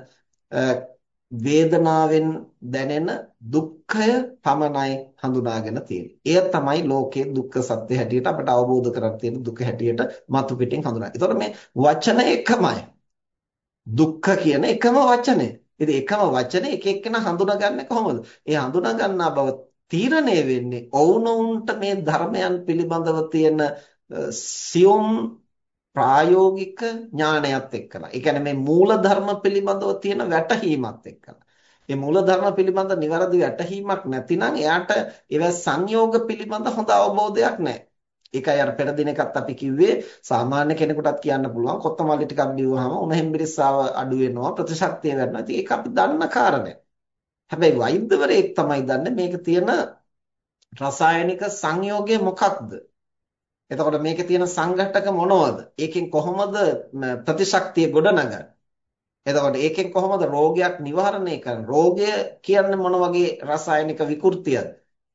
වේදනාවෙන් දැනෙන දුක්ඛය පමණයි හඳුනාගෙන තියෙන්නේ. එය තමයි ලෝකයේ දුක්ඛ සත්‍ය හැටියට අපට අවබෝධ කරගන්න තියෙන දුක හැටියට මතු පිටින් හඳුනා. ඒතකොට මේ වචන එකමයි. දුක්ඛ කියන එකම වචනේ. ඉතින් එකම වචනේ එක එක්කෙනා හඳුනාගන්නේ කොහොමද? ඒ හඳුනා ගන්නා බව තීරණය වෙන්නේ ඔවුනොවුන්ට මේ ධර්මයන් පිළිබඳව තියෙන සියුම් ප්‍රායෝගික ඥානයත් එක්කලා. ඒ කියන්නේ මේ මූලධර්ම පිළිබඳව තියෙන වැටහීමත් එක්කලා. මේ මූලධර්ම පිළිබඳ නිවැරදි වැටහීමක් නැතිනම් එයාට ඒවා සංයෝග පිළිබඳ හොඳ අවබෝධයක් නැහැ. ඒකයි අර පෙර දිනකත් අපි කිව්වේ සාමාන්‍ය කෙනෙකුටත් කියන්න පුළුවන් කොත්තමල්ලි ටිකක් බිව්වහම උණ හෙම්බිරිස්සාව අඩු වෙනවා ප්‍රතිශක්තිය වැඩිනවා. ඉතින් ඒක අපි දන්න කාරණයක්. හැබැයි වෛද්‍යවරයෙක් තමයි දන්නේ මේක තියෙන රසායනික සංයෝගය මොකක්ද? එතකොට මේකේ තියෙන සංඝටක මොනවද? ඒකෙන් කොහොමද ප්‍රතිශක්තිය ගොඩනගන්නේ? එතකොට ඒකෙන් කොහොමද රෝගයක් නිවාරණය කරන්නේ? රෝගය කියන්නේ මොන වගේ රසායනික විකෘතියද?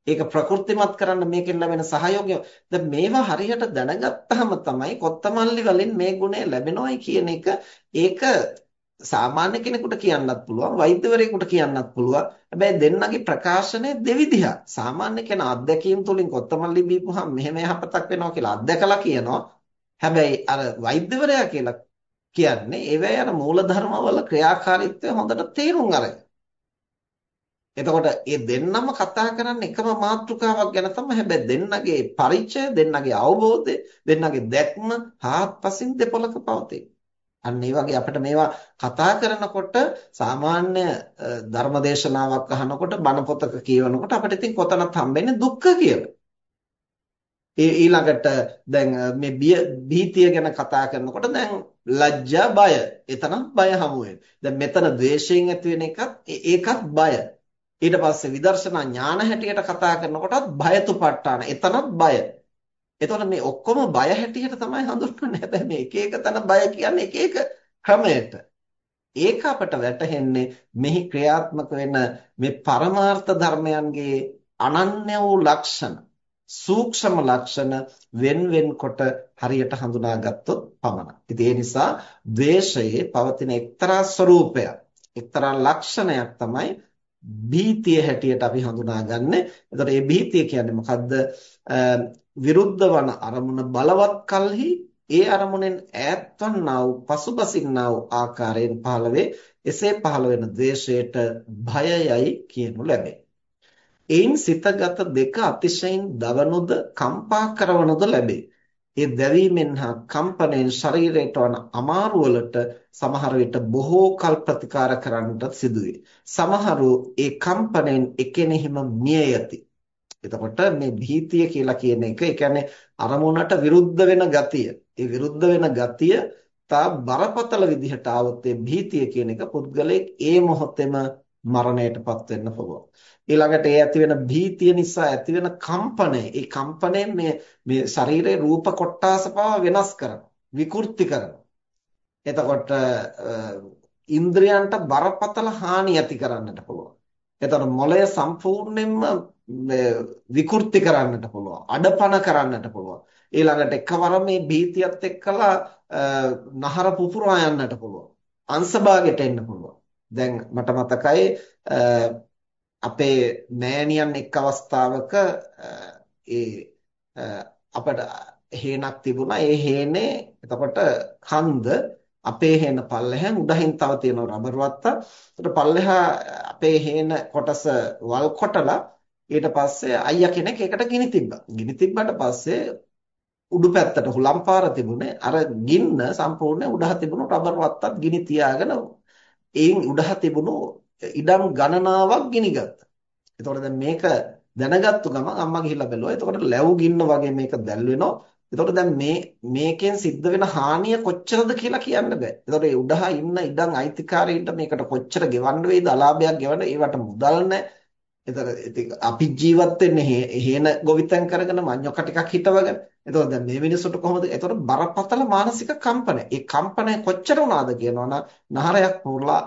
ඒක ප්‍රකෘතිමත් කරන්න මේකෙන් ලැබෙන සහයෝගය. දැන් මේවා හරියට දැනගත්තාම තමයි කොත්තමල්ලි වලින් මේ ගුණය ලැබෙනවයි කියන එක ඒක සාමාන්‍ය කෙනෙකුට කියන්නත් පුළුවන් වෛද්‍යවරයෙකුට කියන්නත් පුළුවන්. හැබැයි දෙන්නගේ ප්‍රකාශනය දෙවිදිහක් සාමාන්‍ය කෙනා අත්දැකීම් තුලින් කොත්තමල්ලි බීපුවාම මෙහෙම යහපතක් වෙනවා කියලා අත්දැකලා කියනවා. හැබැයි අර වෛද්‍යවරයා කියලා කියන්නේ ඒවැය අර මූලධර්මවල ක්‍රියාකාරීත්වය හොඳට තේරුම් අරගෙන. එතකොට මේ දෙන්නම කතා කරන්නේ එකම මාතෘකාවක් ගැන තමයි. හැබැයි දෙන්නගේ පරිචය දෙන්නගේ අවබෝධය දෙන්නගේ දැක්ම හාත්පසින් දෙපොලක පවතී. අන්න ඒ වගේ අපිට මේවා කතා කරනකොට සාමාන්‍ය ධර්මදේශනාවක් අහනකොට බණ පොතක කියවනකොට අපිට ඉතින් කොතනත් හම්බෙන්නේ දුක්ඛ කියලා. ඒ ඊළඟට දැන් මේ භීතිය ගැන කතා කරනකොට දැන් ලැජ්ජා බය එතනත් බය හමු දැන් මෙතන ද්වේෂයෙන් ඇති වෙන එකත් ඒකත් බය. ඊට පස්සේ විදර්ශනා ඥාන හැටියට කතා කරනකොටත් භයතුපට්ඨාන. එතනත් බය. එතකොට මේ ඔක්කොම බය හැටියට තමයි හඳුන්වන්නේ. හැබැයි මේ එක එක තැන බය කියන්නේ එක එක ක්‍රමයට. ඒක අපට වැටහෙන්නේ මෙහි ක්‍රියාත්මක වෙන මේ පරමාර්ථ ධර්මයන්ගේ අනන්‍ය වූ ලක්ෂණ සූක්ෂම ලක්ෂණ wen wen කොට හරියට හඳුනාගත්තොත් පමණයි. ඉතින් ඒ නිසා ද්වේෂයේ පවතින එක්තරා ස්වરૂපයක් එක්තරා ලක්ෂණයක් තමයි භීතිය හැටියට අපි හඳුනාගන්නේ. එතකොට මේ භීතිය කියන්නේ මොකද්ද? විරුද්ධ වන අරමුණ බලවත් කලෙහි ඒ අරමුණෙන් ඈත්වන්නා වූ පසුබසින්නා වූ ආකාරයෙන් පහළ වේ. එසේ පහළ වෙන ද්වේෂයට භයයයි කියනු ලැබේ. එයින් සිතගත දෙක අතිශයින් දවනුද කම්පා කරවනුද ලැබේ. ඒ දැවීමෙන් හා කම්පණයෙන් ශරීරයට වන අමාරු වලට සමහර විට බොහෝ කල් ප්‍රතිකාර කරන්නට සිදුවේ. සමහරු ඒ කම්පණයෙන් එකෙනෙහිම මිය යති. එතකොට මේ භීතිය කියලා කියන එක ඒ කියන්නේ අරමුණට විරුද්ධ වෙන ගතිය. ඒ විරුද්ධ වෙන ගතිය තා බරපතල විදිහට આવොත් ඒ භීතිය කියන එක පුද්ගලයෙක් ඒ මොහොතේම මරණයටපත් වෙන්න පුළුවන්. ඊළඟට ඒ ඇති වෙන භීතිය නිසා ඇති වෙන කම්පනය, ඒ කම්පනයෙන් මේ මේ ශරීරයේ රූප කොටාස පවා වෙනස් කරනවා, විකෘති කරනවා. එතකොට ඉන්ද්‍රයන්ට බරපතල හානි ඇති කරන්නට පුළුවන්. එතකොට මොළය සම්පූර්ණයෙන්ම විකෘති කරන්නට පුළුවන්, අඩපණ කරන්නට පුළුවන්. ඊළඟට එකවර මේ භීතියත් එක්කලා නහර පුපුරා යන්නට පුළුවන්. අංශභාගයට එන්න පුළුවන්. දැන් මට මතකයි අපේ මෑණියන් එක් අවස්ථාවක ඒ අපට හේනක් තිබුණා. ඒ හේනේ එතකොට කන්ද අපේ හේන පල්ලෙහෙන් උඩහින් තව තියෙන රබර් වත්ත. ඒකට පල්ලෙහා අපේ හේන කොටස වල් කොටලා ඊට පස්සේ අයියා කෙනෙක් ඒකට ගිනි තිබ්බා. ගිනි තිබ්බට පස්සේ උඩු පැත්තට හුලම් පාර තිබුණේ අර ගින්න සම්පූර්ණ උඩහ තිබුණු රබර් වත්තත් ගිනි තියාගෙන එයින් උඩහ තිබුණු ඉඩම් ගණනාවක් ගිනි ගත්තා. එතකොට දැන් මේක දැනගත්තු ගමන් අම්මා ගිහිල්ලා බැලුවා. එතකොට ලැබු ගින්න වගේ මේක දැල් වෙනවා. එතකොට දැන් මේ මේකෙන් සිද්ධ වෙන හානිය කොච්චරද කියලා කියන්න බෑ. එතකොට ඒ උඩහ ඉන්න ඉඩම් අයිතිකාරයින්ට මේකට කොච්චර ගෙවන්න වෙයිද අලාභයක් ගෙවන්න ඒවට මුදල් නැහැ. එතන ඉතින් අපි ජීවත් වෙන්නේ හේන ගොවිතැන් කරගෙන මඤ්ඤොක්ක ටිකක් හිටවගෙන. එතකොට දැන් මේ මිනිස්සුන්ට කොහොමද? එතකොට බරපතල මානසික කම්පන. ඒ කම්පනය කොච්චර වුණාද කියනවනම් නහරයක් පුරලා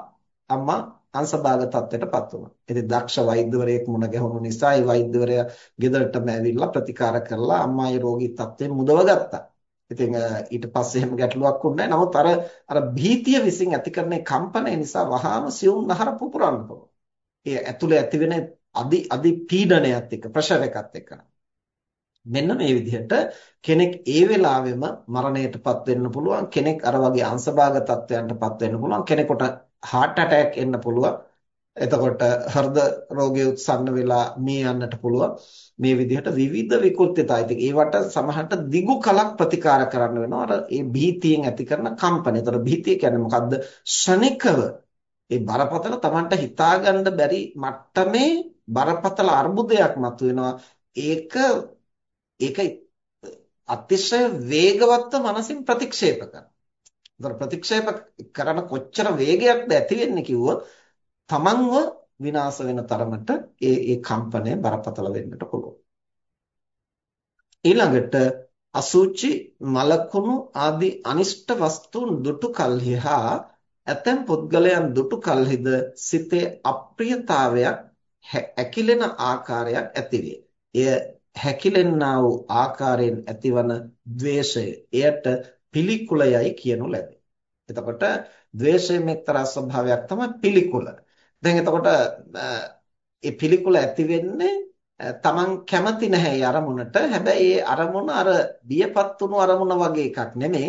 අම්මා අංශභාග තත්ත්වයටපත් වුණා. ඉතින් දක්ෂ වෛද්‍යවරයෙක් මුණ ගැහුණු නිසා ඒ වෛද්‍යවරයා ගෙදරටම ඇවිල්ලා ප්‍රතිකාර කරලා අම්මාගේ රෝගී තත්ත්වයෙන් මුදව ගත්තා. ඉතින් ඊට පස්සේ එහෙම ගැටලුවක් වුණේ නැහැ. නමුත් අර අර භීතිය විසින් ඇති කරන කම්පනය නිසා වහාම සියුම් නහර පුපුරන්න පුළුවන්. ඒ ඇතුලේ ඇතිවෙන අදි අදි පීඩනයත් එක්ක ප්‍රෙෂර් එකත් එක්ක මෙන්න මේ විදිහට කෙනෙක් ඒ වෙලාවෙම මරණයටපත් වෙන්න පුළුවන් කෙනෙක් අර වගේ අංශභාග තත්වයන්ටපත් වෙන්න පුළුවන් කෙනෙකුට heart attack එන්න පුළුවන් එතකොට හෘද රෝගය උත්සන්න වෙලා මේ යන්නට පුළුවන් මේ විදිහට විවිධ විකෘතිතා. ඉතින් ඒවට සමහරට දිගු කලක් ප්‍රතිකාර කරන්න වෙනවා. අර ඒ භීතියෙන් ඇති කරන කම්පන. ඒතර භීතිය කියන්නේ මොකද්ද? ෂණිකව ඒ බරපතල Tamanට හිතාගන්න බැරි මට්ටමේ බරපතල අර්බුදයක් මතුවෙනවා. ඒක ඒක අතිශය වේගවත්ව මනසින් ප්‍රතික්ෂේප කරනවා. ප්‍රතික්ෂේප කරන කොච්චර වේගයක්ද ඇති වෙන්නේ කිව්වොත් තමන්ව විනාශ වෙන තරමට ඒ ඒ කම්පනය බරපතල වෙන්නට පුළුවන්. ඊළඟට අසුචි මලකුණු ආදී අනිෂ්ට වස්තුන් දුටු කල්හි හා ඇතැම් පුද්ගලයන් දුටු කල්හිද සිතේ අප්‍රියතාවයක් හැකිලෙන ආකාරයක් ඇතිවේ. එය හැකිලෙන්නා වූ ආකාරයෙන් ඇතිවන द्वේෂය එයට පිළිකුලයයි කියනු ලැබේ. එතකොට द्वේෂයේ මෙතරා ස්වභාවයක් තමයි පිළිකුල. දැන් එතකොට ඒ පිළිකුල ඇති වෙන්නේ තමන් කැමති නැහැ ඒ අරමුණට. හැබැයි ඒ අරමුණ අර බියපත් වුණු අරමුණ වගේ එකක් නෙමෙයි.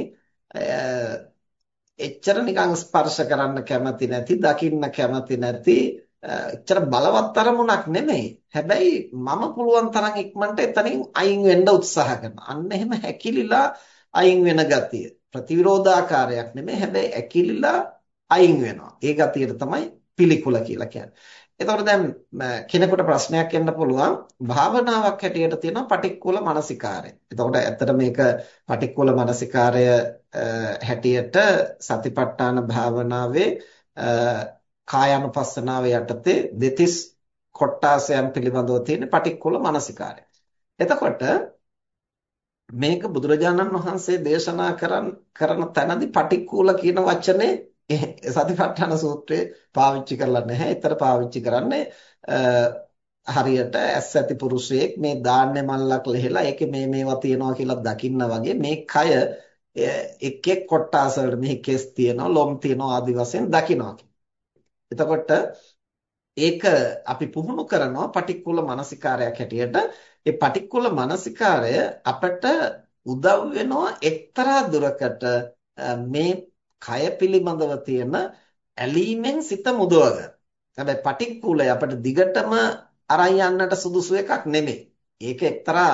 එච්චර නිකන් ස්පර්ශ කරන්න කැමති නැති, දකින්න කැමති නැති එච්චර බලවත් අරමුණක් නෙමෙයි. හැබැයි මම පුළුවන් තරම් ඉක්මනට එතනින් අයින් වෙන්න උත්සාහ කරනවා. අන්න එහෙම හැකිලිලා අයින් වෙන ගතිය. ප්‍රතිවිරෝධාකාරයක් නෙමෙයි. හැබැයි ඇකිලිලා අයින් වෙනවා. ඒ ගතියට තමයි පිළිකුල කියලා කියන්නේ. එතකොට දැන් කෙනෙකුට ප්‍රශ්නයක් එන්න පුළුවන් භාවනාවක් හැටියට තියෙනවා පටික්කුල මානසිකාරය. එතකොට ඇත්තට මේක පටික්කුල මානසිකාරය හැටියට සතිපට්ඨාන භාවනාවේ කායानुපස්සනාව යටතේ දෙතිස් කොට්ටාසයන් පිළිබඳව තියෙන පටික්කුල මානසිකාරය. එතකොට මේක බුදුරජාණන් වහන්සේ දේශනා කරන කරන තැනදී පටික්කුල කියන වචනේ සතිපට්ඨාන සූත්‍රයේ පාවිච්චි කරලා නැහැ. ඒතර පාවිච්චි කරන්නේ හරියට ඇස් ඇති පුරුෂයෙක් මේ ධාන්‍ය මල්ලක් ලෙහෙලා ඒකේ මේ මේවා තියනවා කියලා දකින්න වගේ මේ කය එක් එක් කොටස් වලට මෙහි කෙස් තියෙනවා ලොම් තියෙනවා ආදි වශයෙන් දකිනවා. එතකොට ඒක අපි පුහුණු කරනවා පටික්කුල මානසිකාරයක් හැටියට. ඒ පටික්කුල මානසිකාරය අපට උදව් වෙනවා එක්තරා දුරකට මේ කය පිළිබඳව තියෙන ඇලීමෙන් සිත මුදව ගන්න. හැබැයි පටික්කුලය අපිට දිගටම අරන් යන්නට සුදුසු එකක් නෙමෙයි. ඒක එක්තරා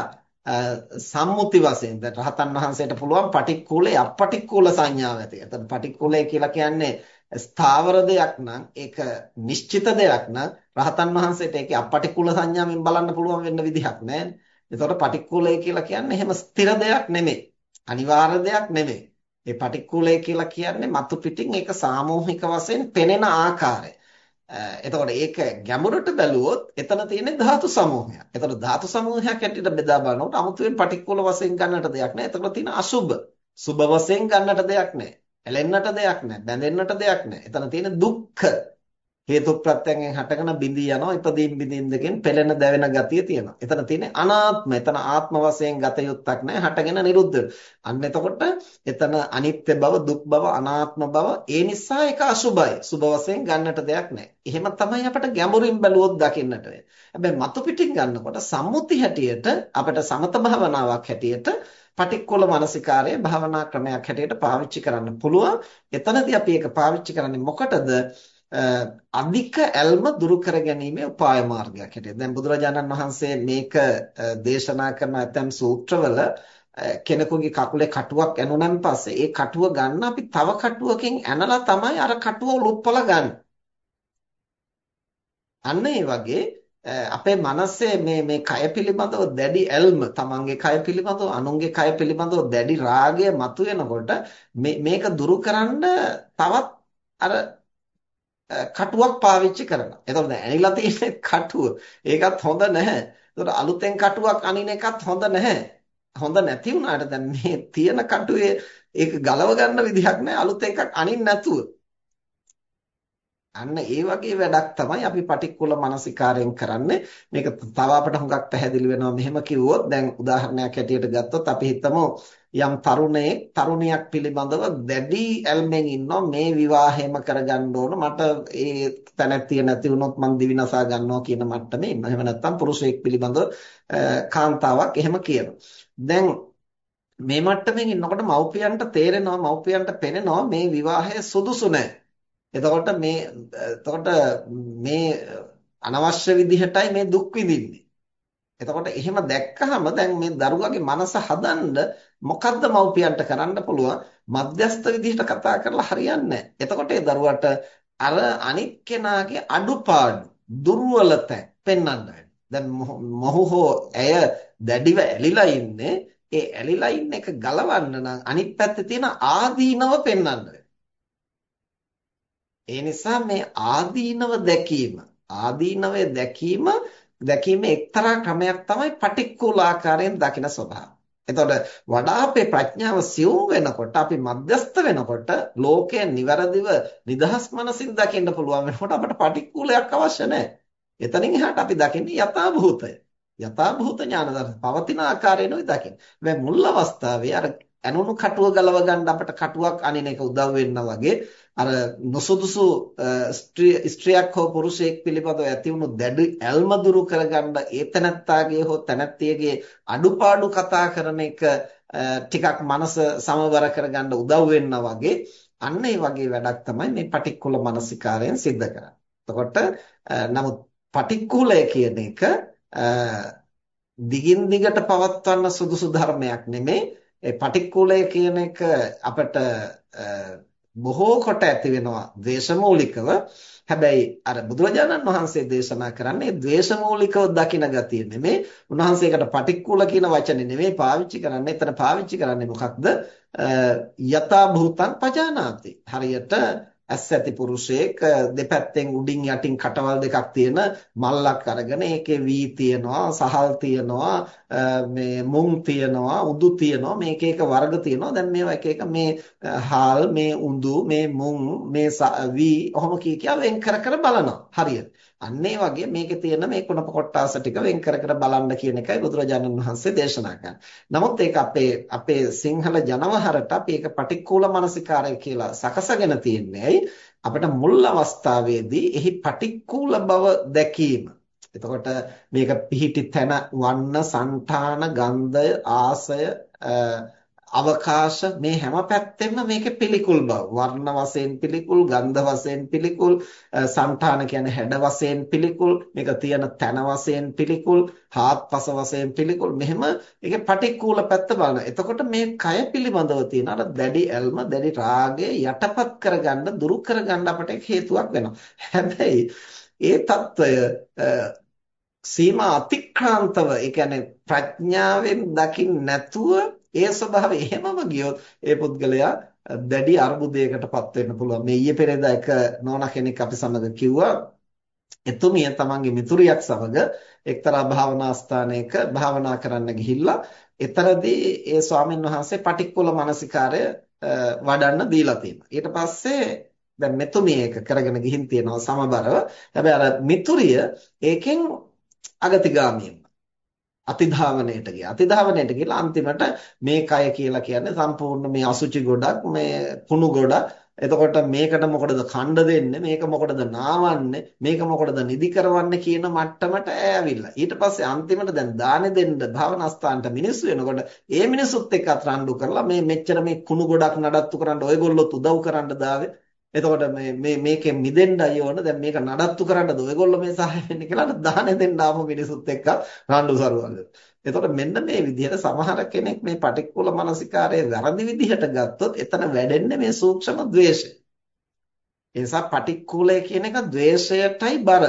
සම්මුති වශයෙන් දැන් රහතන් වහන්සේට පුළුවන් පටික්කුලේ අපටික්කුල සංඥාව ඇති. එතන පටික්කුලය කියලා කියන්නේ ස්ථාවර දෙයක් නම් ඒක නිශ්චිත දෙයක් නම් රහතන් වහන්සේට ඒකේ අපටික්කුල සංඥාවෙන් බලන්න පුළුවන් වෙන්න විදිහක් නැහැ. එතකොට පටික්කුලය කියලා කියන්නේ එහෙම ස්ථිර දෙයක් නෙමෙයි. අනිවාර්ය දෙයක් නෙමෙයි. ඒ පටික්කුලය කියලා කියන්නේ මතු පිටින් ඒක සාමූහික වශයෙන් පෙනෙන ආකාරය. එතකොට ඒක ගැඹුරට බැලුවොත් එතන තියෙන්නේ ධාතු සමූහයක්. එතකොට ධාතු සමූහයක් හැටියට බෙදා බලනකොට අමුතුවෙන් පටික්කුල වශයෙන් ගන්නට දෙයක් නැහැ. එතකොට තියෙන අසුබ. සුබ වශයෙන් ගන්නට දෙයක් නැහැ. ඇලෙන්නට දෙයක් නැහැ. බැඳෙන්නට දෙයක් නැහැ. එතන තියෙන දුක්ඛ. හේතු ප්‍රත්‍යයෙන් හටගෙන බිඳී යනවා ඉපදීම් බිඳින් දෙකෙන් පෙළෙන දැවෙන ගතිය තියෙනවා. එතන තියෙන්නේ අනාත්ම. එතන ආත්ම වශයෙන් ගත යුත්තක් නැහැ. හටගෙන නිරුද්ධ අන්න එතකොට එතන අනිත්‍ය බව, දුක් බව, අනාත්ම බව ඒ නිසා ඒක අසුබයි. සුබ වශයෙන් ගන්නට දෙයක් නැහැ. එහෙම තමයි අපිට ගැඹුරින් බැලුවොත් දකින්නට වෙන්නේ. හැබැයි මතු පිටින් ගන්නකොට සම්මුති හැටියට අපිට සමත භාවනාවක් හැටියට පටික්කුල මානසිකාරය භාවනා ක්‍රමයක් හැටියට පාවිච්චි කරන්න පුළුවන්. එතනදී අපි ඒක පාවිච්චි කරන්නේ මොකටද? අධික ඇල්ම දුරු කර ගැනීමේ උපාය මාර්ගයක් හැටියට. දැන් බුදුරජාණන් වහන්සේ මේක දේශනා කරන ඇතම් සූත්‍රවල කෙනෙකුගේ කකුලේ කටුවක් ඇනුනන් පස්සේ ඒ කටුව ගන්න අපි තව කටුවකින් ඇනලා තමයි අර කටුව උලුප්පලා ගන්න. අන්න ඒ වගේ අපේ මනසේ මේ මේ කය පිළිබඳව දැඩි ඇල්ම තමන්ගේ කය පිළිබඳව අනුන්ගේ කය පිළිබඳව දැඩි රාගය මතුවෙනකොට මේක දුරු කරන්න තවත් අර කටුවක් පාවිච්චි කරනවා. එතකොට දැන් ඇනිලා තියෙන කටුව ඒකත් හොඳ නැහැ. එතකොට අලුතෙන් කටුවක් අනින එකත් හොඳ නැහැ. හොඳ නැති වුණාට දැන් මේ තියෙන කටුවේ ඒක ගලව ගන්න විදිහක් නැහැ අලුත් එකක් අනින්න නැතුව. අන්න ඒ වගේ වැඩක් තමයි අපි පටික්කුල මානසිකාරයෙන් කරන්නේ. මේක තව අපට හුඟක් පැහැදිලි වෙනවා. මෙහෙම කිව්වොත් දැන් උදාහරණයක් හැටියට ගත්තොත් අපි හිතමු යම් තරුණයෙක් තරුණියක් පිළිබඳව දැඩි ඇල්මෙන් ඉන්නවා මේ විවාහයම කරගන්න ඕන මට ඒ තැනැත්තිය නැති වුණොත් මං දිවිනසා ගන්නවා කියන මට්ටමේ ඉන්නවා. එහෙම නැත්නම් පුරුෂයෙක් පිළිබඳව කාන්තාවක් එහෙම කියනවා. දැන් මේ මට්ටමින් ඉන්නකොට මව්පියන්ට තේරෙනවා මව්පියන්ට පෙනෙනවා මේ විවාහය සුදුසු නැහැ. එතකොට මේ එතකොට මේ අනවශ්‍ය විදිහටයි මේ දුක් විඳින්නේ. එතකොට එහෙම දැක්කහම දැන් මේ දරුවගේ මනස හදන්න මොකද්ද මව්පියන්ට කරන්න පුළුවන්? මධ්‍යස්ත විදිහට කතා කරලා හරියන්නේ එතකොට ඒ දරුවට අර අනිත් කෙනාගේ අඩුපාඩු දුර්වලතැන් පෙන්වන්න දැන් මොහු හෝ ඇය දැඩිව ඇලිලා ඉන්නේ ඒ ඇලිලා ඉන්න එක ගලවන්න නම් අනිත් පැත්තේ තියෙන ආදීනව පෙන්වන්න ඒ නිසා මේ ආදීනව දැකීම ආදීනවය දැකීම දැකීමේ එක්තරා ක්‍රමයක් තමයි පටික්කුල ආකාරයෙන් දකින ස්වභාවය. එතකොට වඩා අපේ ප්‍රඥාව සියුම් වෙනකොට අපි මධ්‍යස්ත වෙනකොට ලෝකය નિවරදිව නිදහස් මනසින් දකින්න පුළුවන් වෙනකොට අපට පටික්කුලයක් අවශ්‍ය නැහැ. එතනින් එහාට අපි දකින්නේ යථා භූතය. යථා භූත ඥාන දර්ශන පවතින ආකාරයෙන්ුයි දකින්න. හැබැයි මුල් අවස්ථාවේ අර ඇනුණු කටුව ගලව ගන්න අපට කටුවක් අනින එක උදව් වෙන්නා වගේ අර නොසුදුසු ස්ත්‍රියක් හෝ පුරුෂයෙක් පිළිබඳව ඇති වුණු දැඩි ඇල්ම දුරු කරගන්න ඒ තනත්තාගේ හෝ තනත්තියගේ අඩුපාඩු කතා කරන එක ටිකක් මනස සමවර කරගන්න උදව් වෙන්නා වගේ අන්න ඒ වගේ වැඩක් තමයි මේ පටික්කුල මානසිකාරයෙන් සිද්ධ කරන්නේ. එතකොට නමුත් පටික්කුලය කියන එක දිගින් දිගට පවත්වන්න සුදුසු ධර්මයක් නෙමෙයි. ඒ පටික්කුලය කියන එක අපිට බොහෝ කොට ඇති වෙනවා ද්වේෂමූලිකව. හැබැයි අර බුදුරජාණන් වහන්සේ දේශනා කරන්නේ ද්වේෂමූලිකව දකින ගතිය නෙමෙයි. උන්වහන්සේකට පටික්කුල කියන වචනේ නෙමෙයි පාවිච්චි කරන්නේ. එතන පාවිච්චි කරන්නේ මොකක්ද? යථා භූතං පජානාති. හරියට ඇස් ඇති පුරුෂයෙක් දෙපැත්තෙන් උඩින් යටින් කටවල් දෙකක් තියෙන මල්ලක් අරගෙන ඒකේ වී තියනවා සහල් තියනවා මේ මුං තියනවා උඳු තියනවා මේක එක වර්ග තියනවා. දැන් මේවා එක එක මේ හාල් මේ උඳු මේ මුං මේ වී ඔහොම කී කියා වෙන් කර කර බලනවා. හරියට. අන්න ඒ වගේ මේකේ තියෙන මේ කුණප කොටාස ටික වෙන් කර කර බලන්න කියන එකයි බුදුරජාණන් වහන්සේ දේශනා කරන්නේ. නමුත් ඒක අපේ අපේ සිංහල ජනවහරට අපි ඒක පටික්කුල මානසිකාරය කියලා සකසගෙන තියන්නේ අපිට මුල් අවස්ථාවේදී එහි පටික්කුල බව දැකීම. එතකොට මේක පිහිටි තැන වන්න, సంతාන, ගන්ධය, ආසය අවකාශ මේ හැම පැත්තෙම මේකේ පිළිකුල් බව වර්ණ වශයෙන් පිළිකුල් ගන්ධ වශයෙන් පිළිකුල් సంతාන කියන්නේ හැඩ වශයෙන් පිළිකුල් මේක තියෙන තන වශයෙන් පිළිකුල් හාත්පස වශයෙන් පිළිකුල් මෙහෙම ඒකේ පටික්කුල පැත්ත බලන. එතකොට මේ කය පිළිබඳව තියෙන අර දැඩි ඇල්ම දැඩි රාගය යටපත් කරගන්න දුරු කරගන්න අපට හේතුවක් වෙනවා. හැබැයි ඒ తত্ত্বය සීමා අතික්‍රාන්තව ඒ කියන්නේ ප්‍රඥාවෙන් දකින්න නැතුව ඒ ස්වභාවය එහෙමම ගියොත් ඒ පුද්ගලයා දැඩි අර්බුදයකටපත් වෙන්න පුළුවන්. මේ ඊයේ පෙරේදා එක නෝනා කෙනෙක් අපි සමග කිව්වා එතුමිය තමන්ගේ මිතුරියක් සමග එක්තරා භාවනා ස්ථානයක භාවනා කරන්න ගිහිල්ලා එතරදී ඒ ස්වාමීන් වහන්සේ පටික්කුල මානසිකාරය වඩන්න දීලා තියෙනවා. ඊට පස්සේ දැන් මෙතුමිය එක කරගෙන ගිහින් තියෙනවා සමබරව. හැබැයි අර මිතුරිය ඒකෙන් අගතිගාමීව අතිධාවනයට ගියා. අතිධාවනයට ගිහලා අන්තිමට මේ කය කියලා කියන්නේ සම්පූර්ණ මේ අසුචි ගොඩක්, මේ කුණු ගොඩක්. එතකොට මේකට මොකටද ඛණ්ඩ දෙන්නේ? මේක මොකටද නාවන්නේ? මේක මොකටද නිදි කරවන්නේ කියන මට්ටමට ඈවිල්ලා. ඊට පස්සේ අන්තිමට දැන් දානෙ දෙන්න භාවනාස්ථානට මිනිස්සු වෙනකොට ඒ මිනිසුත් එක්ක අත්රණ්ඩු කරලා මේ මෙච්චර මේ කුණු ගොඩක් නඩත්තු කරන්න ඔයගොල්ලොත් උදව් කරන්න දාවේ. එතකොට මේ මේ මේකෙන් මිදෙන්නයි ඕන. දැන් මේක නඩත්තු කරන්නද ඔයගොල්ලෝ මේ සහාය වෙන්නේ කියලා දාන දෙන්න ආපු මිනිසුත් එක්ක රණ්ඩු සරුවල්. එතකොට මෙන්න මේ විදිහට සමහර කෙනෙක් මේ පටික්කුල මානසිකාරයේ වැරදි විදිහට ගත්තොත් එතන වැඩෙන්නේ මේ සූක්ෂම ද්වේෂය. ඒ නිසා පටික්කුලය කියන එක ද්වේෂයටයි බර.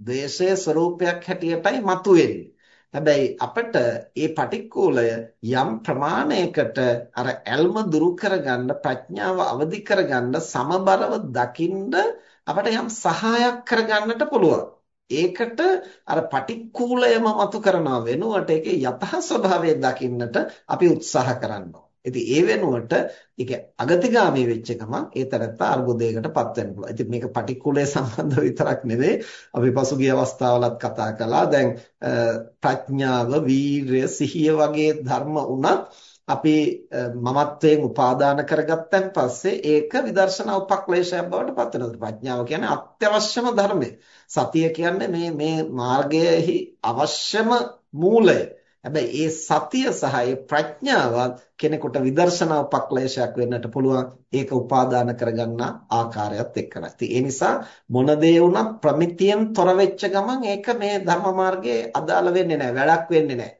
ද්වේෂයේ ස්වરૂපයක් හැටියටයි මතුවෙන්නේ. හැබැයි අපිට මේ පටික්කුලය යම් ප්‍රමාණයකට අර ඇල්ම දුරු කරගන්න ප්‍රඥාව අවදි කරගන්න සමබරව දකින්න අපිට යම් සහායක් කරගන්නට පුළුවන්. ඒකට අර පටික්කුලයම මතු කරනව වෙනුවට ඒකේ යථා ස්වභාවය දකින්නට අපි උත්සාහ කරනවා. ඉතින් ඒ වෙනුවට ඒක අගතිගාමී වෙච්ච ගමන් ඒ තරත්ත අර්බුදයකටපත් වෙන්න පුළුවන්. ඉතින් මේක පටික්කුලයේ සම්බන්ධ විතරක් නෙවෙයි. අපි පසුගිය අවස්ථාවලත් කතා කළා. දැන් ප්‍රඥාව, වීරය, සිහිය වගේ ධර්ම උනත් අපි මමත්වයෙන් උපාදාන කරගත්තන් පස්සේ ඒක විදර්ශනා උපක්ලේශයක් බවට පත් වෙනවා. ප්‍රඥාව කියන්නේ අත්‍යවශ්‍යම ධර්මය. සතිය කියන්නේ මේ මේ මාර්ගයේහි අවශ්‍යම මූලය. හැබැයි ඒ සතිය සහ ඒ ප්‍රඥාවත් කෙනෙකුට විදර්ශනා උපක්ලේශයක් වෙන්නට පුළුවන් ඒක උපාදාන කරගන්න ආකාරයත් එක්කලා. ඉතින් ඒ නිසා මොන දේ වුණත් ප්‍රමිතියෙන් තොර වෙච්ච ගමන් ඒක මේ ධර්ම මාර්ගයේ අදාළ වෙන්නේ නැහැ, වැඩක් වෙන්නේ නැහැ.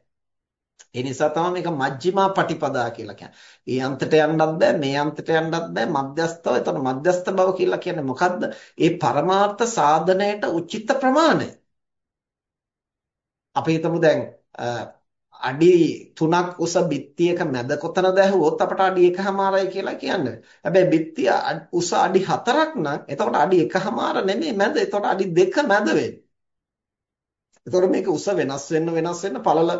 ඒ නිසා තමයි මේක මජ්ක්‍ධිමා පටිපදා කියලා කියන්නේ. ඒ අන්තයට යන්නත් බෑ, මේ අන්තයට යන්නත් බෑ, මධ්‍යස්තව. එතන මධ්‍යස්ත බව කියලා කියන්නේ මොකද්ද? ඒ පරමාර්ථ සාධනයට උචිත ප්‍රමාණය. අපි හිතමු දැන් අඩි 3ක් උස බිත්තියක මැද කොතනද ඇහුවොත් අපට අඩි 1මාරයි කියලා කියන්නේ. හැබැයි බිත්තිය උස අඩි 4ක් නම් එතකොට අඩි 1මාර නෙමෙයි මැද. එතකොට අඩි 2 මැද වෙන්නේ. එතකොට මේක උස වෙනස් වෙන්න වෙනස් වෙන්න පළල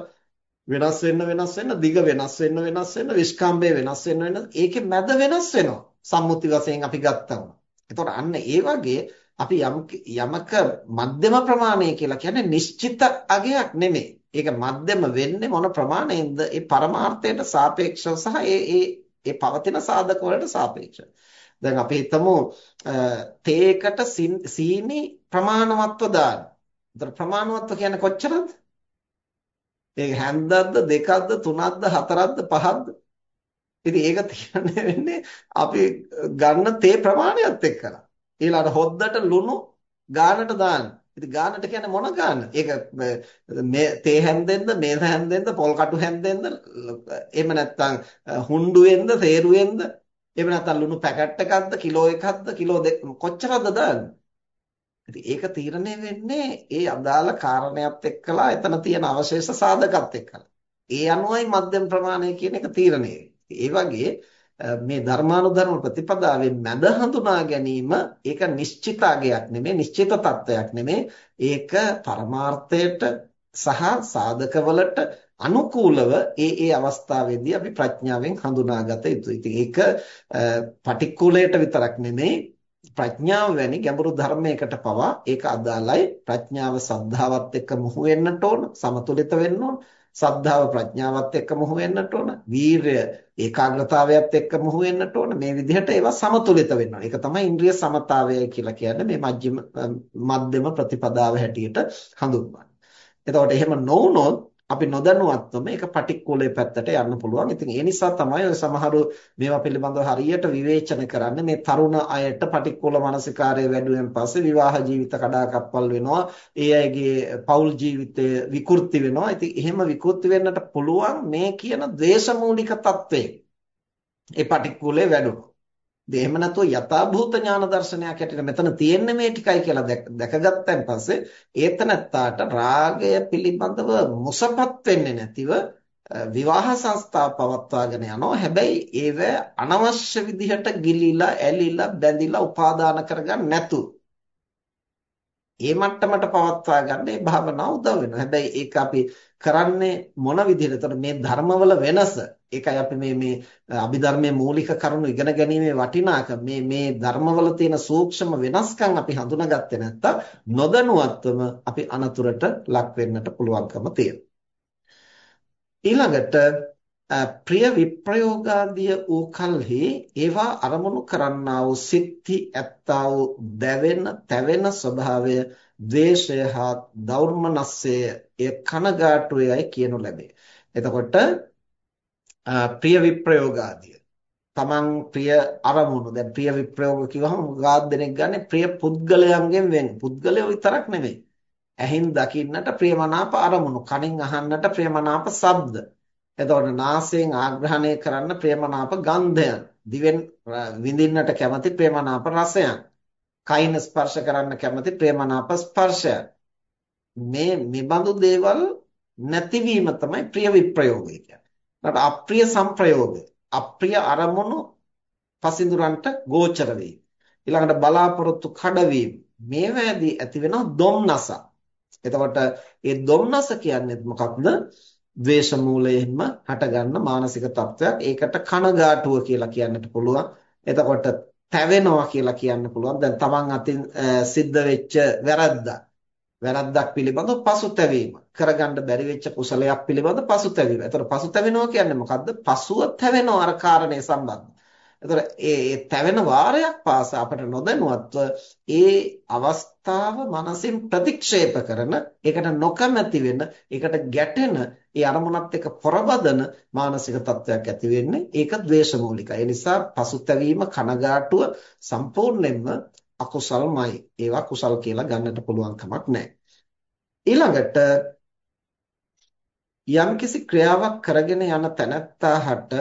වෙනස් වෙන්න වෙනස් වෙන්න දිග වෙනස් වෙන්න වෙනස් වෙන්න විස්කම්බේ වෙනස් වෙන්න වෙන ඒකේ මැද වෙනස් වෙනවා. සම්මුති වශයෙන් අපි ගත්තම. එතකොට අන්න ඒ වගේ අපි යම් යමක මධ්‍යම ප්‍රමාණය කියලා කියන්නේ නිශ්චිත අගයක් නෙමෙයි. ඒක මධ්‍යම වෙන්නේ මොන ප්‍රමාණයෙන්ද? ඒ පරමාර්ථයට සාපේක්ෂව සහ ඒ ඒ ඒ පවතින සාධක වලට සාපේක්ෂව. දැන් අපි හිතමු තේකට සීනි ප්‍රමාණවත්ව දාන්න. ඒතර ප්‍රමාණවත්ව කියන්නේ කොච්චරද? ඒක හැන්දක්ද දෙකක්ද තුනක්ද හතරක්ද පහක්ද? ඉතින් ඒක තියන්නේ වෙන්නේ අපි ගන්න තේ ප්‍රමාණයත් එක්කලා. ඊළඟට හොද්දට ලුණු ගානට දාන්න. ඉතින් ගානට කියන්නේ මොන ගාන? ඒක මේ තේ හැන්දෙන්ද, මේස හැන්දෙන්ද, පොල් කටු හැන්දෙන්ද, එහෙම නැත්නම් හුණ්ඩුවෙන්ද, තේරුවෙන්ද, එහෙම නැත්නම් ලුණු පැකට් එකක්ද, කිලෝ එකක්ද, කිලෝ දෙක කොච්චරද දාන්නේ? ඉතින් ඒක තීරණය වෙන්නේ ඒ අදාළ කාරණයක් එක්කලා එතන තියෙන අවශේෂ සාධකත් එක්කලා. ඒ අනුවයි මධ්‍යම ප්‍රමාණය කියන එක තීරණය ඒ වගේ මේ ධර්මානුධර්ම ප්‍රතිපදාවේ මැද හඳුනා ගැනීම ඒක නිශ්චිතාගයක් නෙමෙයි නිශ්චිත තත්වයක් නෙමෙයි ඒක පරමාර්ථයට සහ සාධකවලට අනුකූලව ඒ ඒ අවස්ථාවේදී අපි ප්‍රඥාවෙන් හඳුනාගත යුතුයි. ඉතින් ඒක පටික්කුලයට විතරක් නෙමෙයි ප්‍රඥාව වැනි ගැඹුරු ධර්මයකට පවා ඒක අදාළයි. ප්‍රඥාව සද්ධාවත් එක්ක මුහු වෙන්නට ඕන, සමතුලිත වෙන්න ඕන. සද්ධාව ප්‍රඥාවත් එක්ක මුහු වෙන්නට ඕන. වීරය ඒකාග්‍රතාවයත් එක්ක මුහු වෙන්නට ඕන. මේ විදිහට ඒවා සමතුලිත වෙන්න ඕන. ඒක තමයි ඉන්ද්‍රිය සමතාවය කියලා කියන්නේ මේ මජ්ක්‍ධිම මධ්‍යම ප්‍රතිපදාව හැටියට හඳුන්වන්නේ. එතකොට එහෙම නොවුනොත් අපි නොදැනුවත්වම ඒක පටික්කුලයේ පැත්තට යන්න පුළුවන්. ඉතින් ඒ නිසා තමයි ඔය සමහරු මේවා පිළිබඳව හරියට විවේචන කරන්නේ. මේ තරුණ අයට පටික්කුල මානසිකාරය වැඩිවෙන් පස්සේ විවාහ ජීවිත කඩාකප්පල් වෙනවා. ඒ අයගේ පෞල් ජීවිතය විකෘති වෙනවා. ඉතින් එහෙම විකෘති වෙන්නට පුළුවන් මේ කියන ද්වේෂමූලික తත්වේ. ඒ පටික්කුලේ වැඩුණොත්. එහෙම නැතුව යථාභූත ඥාන දර්ශනයක් හැටියට මෙතන තියෙන්නේ මේ ටිකයි කියලා දැකගත්තන් පස්සේ ඒතනත්තාට රාගය පිළිබඳව මුසපත් වෙන්නේ නැතිව විවාහ සංස්ථා පවත්වාගෙන යනවා හැබැයි ඒව අනවශ්‍ය විදිහට ගිලිලා ඇලිලා බැඳිලා උපාදාන කරගන්න නැතුව ඒ මට්ටමට පවත්වා ගන්න මේ භාවනාව උදව් වෙනවා. හැබැයි ඒක අපි කරන්නේ මොන විදිහටද? එතකොට මේ ධර්මවල වෙනස. ඒකයි අපි මේ මේ අභිධර්මයේ මූලික කරුණු ඉගෙන ගැනීමේ වටිනාකම මේ මේ ධර්මවල තියෙන සූක්ෂම වෙනස්කම් අපි හඳුනාගත්තේ නැත්තම් නොදැනුවත්වම අපි අනතුරට ලක් වෙන්නට පුළුවන්කම තියෙනවා. ඊළඟට ප්‍රිය විප්‍රයෝගාදිය වූ කල්හි ඒවා අරමුණු කරන්නා වූ සිත්හි ඇත්තා වූ දැවෙන තැවෙන ස්වභාවය ද්වේෂය හා දෞර්මනස්සය එය කනගාටුවේයි කියනු ලැබේ. එතකොට ප්‍රිය විප්‍රයෝගාදිය. තමන් ප්‍රිය අරමුණු. දැන් ප්‍රිය විප්‍රයෝග කිව්වහම ගාත් දෙනෙක් ගන්න ප්‍රිය පුද්ගලයන්ගෙන් වෙන්. පුද්ගලයෝ විතරක් නෙවෙයි ඇහින් දකින්නට ප්‍රියමනාප අරමුණු. කනින් අහන්නට ප්‍රියමනාප ශබ්ද. එතකොට නාසයෙන් ආග්‍රහණය කරන්න ප්‍රේමනාප ගන්ධයන්. දිවෙන් විඳින්නට කැමති ප්‍රේමනාප රසයන්. කයින් ස්පර්ශ කරන්න කැමති ප්‍රේමනාප ස්පර්ශයන් මේ මෙබඳු දේවල් නැතිවීම තමයි ප්‍රිය විප්‍රයෝගය කියන්නේ. අප්‍රිය සංප්‍රයෝග අප්‍රිය අරමුණු පසින්දුරන්ට ගෝචර වීම. ඊළඟට බලාපොරොත්තු කඩවීම මේවැදී ඇති වෙන දුම්නස. එතකොට මේ දුම්නස කියන්නේ මොකක්ද? ද්වේෂ මූලයෙන්ම හටගන්න මානසික තත්වයක්. ඒකට කනගාටුව කියලා කියන්නට පුළුවන්. එතකොට තැවෙනවා කියලා කියන්න පුළුවන්. දැන් තමන් අතින් සිද්ධ වෙච්ච වැරද්දක්. වැරද්දක් පිළිබඳව පසුතැවීම. කරගන්න බැරි වෙච්ච කුසලයක් පිළිබඳව පසුතැවීම. එතකොට පසුතැවෙනවා කියන්නේ මොකද්ද? පසුව තැවෙනවා අර කාරණේ සම්බන්ධව. එතකොට ඒ තැවෙන වාරයක් පාසා අපට නොදැනුවත්ව ඒ අවස්ථාව මනසින් ප්‍රතික්ෂේප කරන ඒකට නොකමැති වෙන ඒකට ගැටෙන ඒ අරමුණත් එක්ක පොරබදන මානසික තත්වයක් ඇති වෙන්නේ ඒක ද්වේෂමූලිකයි. ඒ නිසා පසුතැවීම කනගාටුව සම්පූර්ණයෙන්ම අකුසල්මයි. ඒවා කුසල් කියලා ගන්නට පුළුවන් කමක් නැහැ. ඊළඟට යම්කිසි ක්‍රියාවක් කරගෙන යන තැනැත්තාට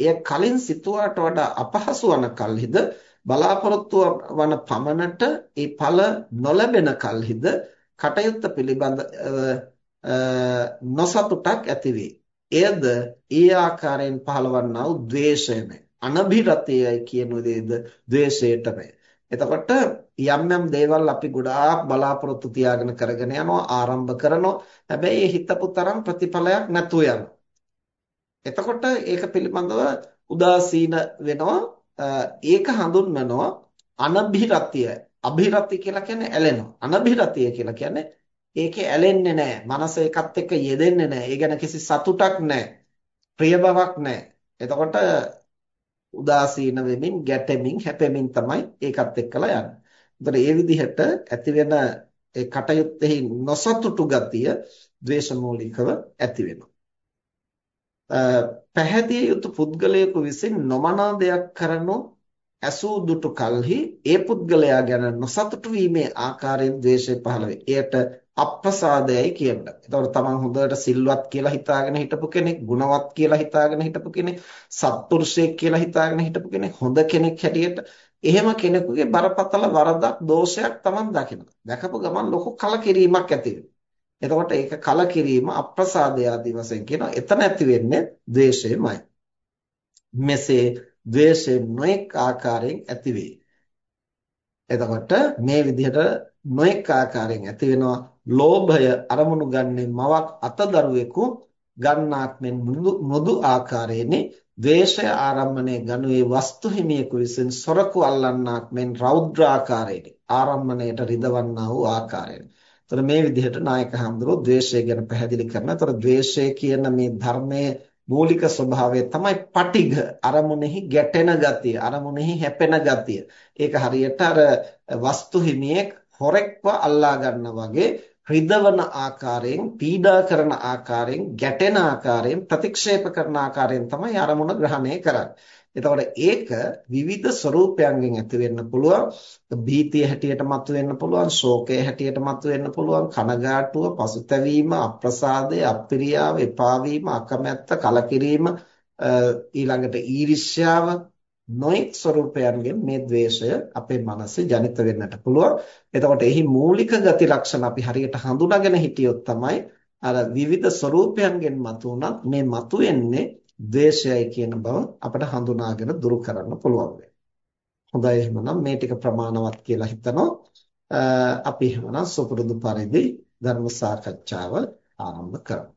එය කලින් සිතුවාට වඩා අපහසු වන කල්හිද බලාපොරොත්තු වන පමණට ඒ ඵල නොලැබෙන කල්හිද කටයුත්ත පිළිබඳ නොසතුටක් ඇතිවේ. එයද ඒ ආකාරයෙන් පහළවන්නා වූ ද්වේෂයමයි. අනභිරතයයි කියන දෙයද ද්වේෂයටමයි. එතකොට යම් යම් දේවල් අපි ගොඩාක් බලාපොරොත්තු තියාගෙන කරගෙන යනවා ආරම්භ කරනවා. හැබැයි හිතපු තරම් ප්‍රතිඵලයක් නැතුව යනවා. එතකොට ඒක පිළිබඳව උදාසීන වෙනවා. ඒක හඳුන්වනවා අනභිරතිය. අභිරති කියලා කියන්නේ ඇලෙනවා. අනභිරතිය කියලා කියන්නේ ඒකේ ඇලෙන්නේ නැහැ. මනස එකත් එක්ක යෙදෙන්නේ නැහැ. ඒ ගැන කිසි සතුටක් නැහැ. ප්‍රිය බවක් නැහැ. එතකොට උදාසීන වෙමින්, ගැටෙමින්, හැපෙමින් තමයි ඒකත් එක්කලා යන්නේ. ඒතර ඒ විදිහට ඇති වෙන ඒ කටයුත්තේහි නොසතුටු ගතිය ද්වේෂමූලිකව ඇති වෙනවා. පැහැදිය යුතු පුද්ගලයෙකු විසින් නොමනා දෙයක් කරනු ඇසූ දුටු කලෙහි ඒ පුද්ගලයා ගැන නොසතුටු වීමේ ආකාරයෙන් ද්වේෂය පහළ වේ. එයට අප්‍රසාදයයි කියනවා. එතකොට තමන් හොඳට සිල්වත් කියලා හිතාගෙන හිටපු කෙනෙක්, ගුණවත් කියලා හිතාගෙන හිටපු කෙනෙක්, සත්පුරුෂයෙක් කියලා හිතාගෙන හිටපු කෙනෙක්, හොඳ කෙනෙක් හැටියට එහෙම කෙනෙකුගේ බරපතල වරදක්, දෝෂයක් තමන් දකිනවා. දැකපු ගමන් ලොකු කලකිරීමක් ඇති එතකොට ඒක කලකිරීම අප්‍රසාදය ආදී වශයෙන් කියනවා. එතන ඇති වෙන්නේ ද්වේෂයමයි. මෙසේ ද්වේෂය නොඑක් ආකාරයෙන් ඇති වේ. එතකොට මේ විදිහට නොඑක් ආකාරයෙන් ඇති වෙනවා ලෝභය අරමුණු ගන්නේ මවක් අතදරුවෙකු ගන්නාක් මෙන් මෘදු ආකාරයෙනි ද්වේෂය ආරම්මණය ගනුයේ වස්තු හිමියෙකු විසින් සොරකු අල්ලන්නාක් මෙන් රෞද්‍ර ආකාරයෙනි ආරම්මණයට රිදවන්නා වූ ආකාරයෙන්. එතකොට මේ විදිහට නායක හඳුරෝ ද්වේෂය ගැන පැහැදිලි කරනවා. එතකොට ද්වේෂය කියන මේ ධර්මයේ මූලික ස්වභාවය තමයි පටිඝ අරමුණෙහි ගැටෙන ගතිය අරමුණෙහි හැපෙන ගතිය ඒක හරියට අර වස්තු හිමියෙක් හොරෙක්ව අල්ලා ගන්නා වගේ රිදවන ආකාරයෙන් පීඩා කරන ආකාරයෙන් ගැටෙන ආකාරයෙන් ප්‍රතික්ෂේප කරන ආකාරයෙන් තමයි අරමුණ ග්‍රහණය කරන්නේ. එතකොට ඒක විවිධ ස්වરૂපයන්ගෙන් ඇති වෙන්න පුළුවන්. භීතිය හැටියට මතුවෙන්න පුළුවන්, ශෝකය හැටියට මතුවෙන්න පුළුවන්, කනගාටුව, පසුතැවීම, අප්‍රසාදය, අප්‍රියාව, එපා වීම, අකමැත්ත, කලකිරීම, ඊළඟට ඊර්ෂ්‍යාව නොඑක් ස්වરૂපයන්ගෙන් මේ द्वේෂය අපේ මනසේ ජනිත වෙන්නට පුළුවන්. එතකොට එහි මූලික ගති ලක්ෂණ අපි හරියට හඳුනාගෙන හිටියොත් තමයි අර විවිධ ස්වરૂපයන්ගෙන් මතුවනත් මේ මතුවෙන්නේ द्वේෂයයි කියන බව අපිට හඳුනාගෙන දුරු කරන්න පුළුවන් වෙන්නේ. හොඳයි එහෙනම් මේ ටික ප්‍රමාණවත් කියලා හිතනවා. අපි එහෙනම් සුපුරුදු පරිදි ධර්ම සාකච්ඡාව ආරම්භ කරමු.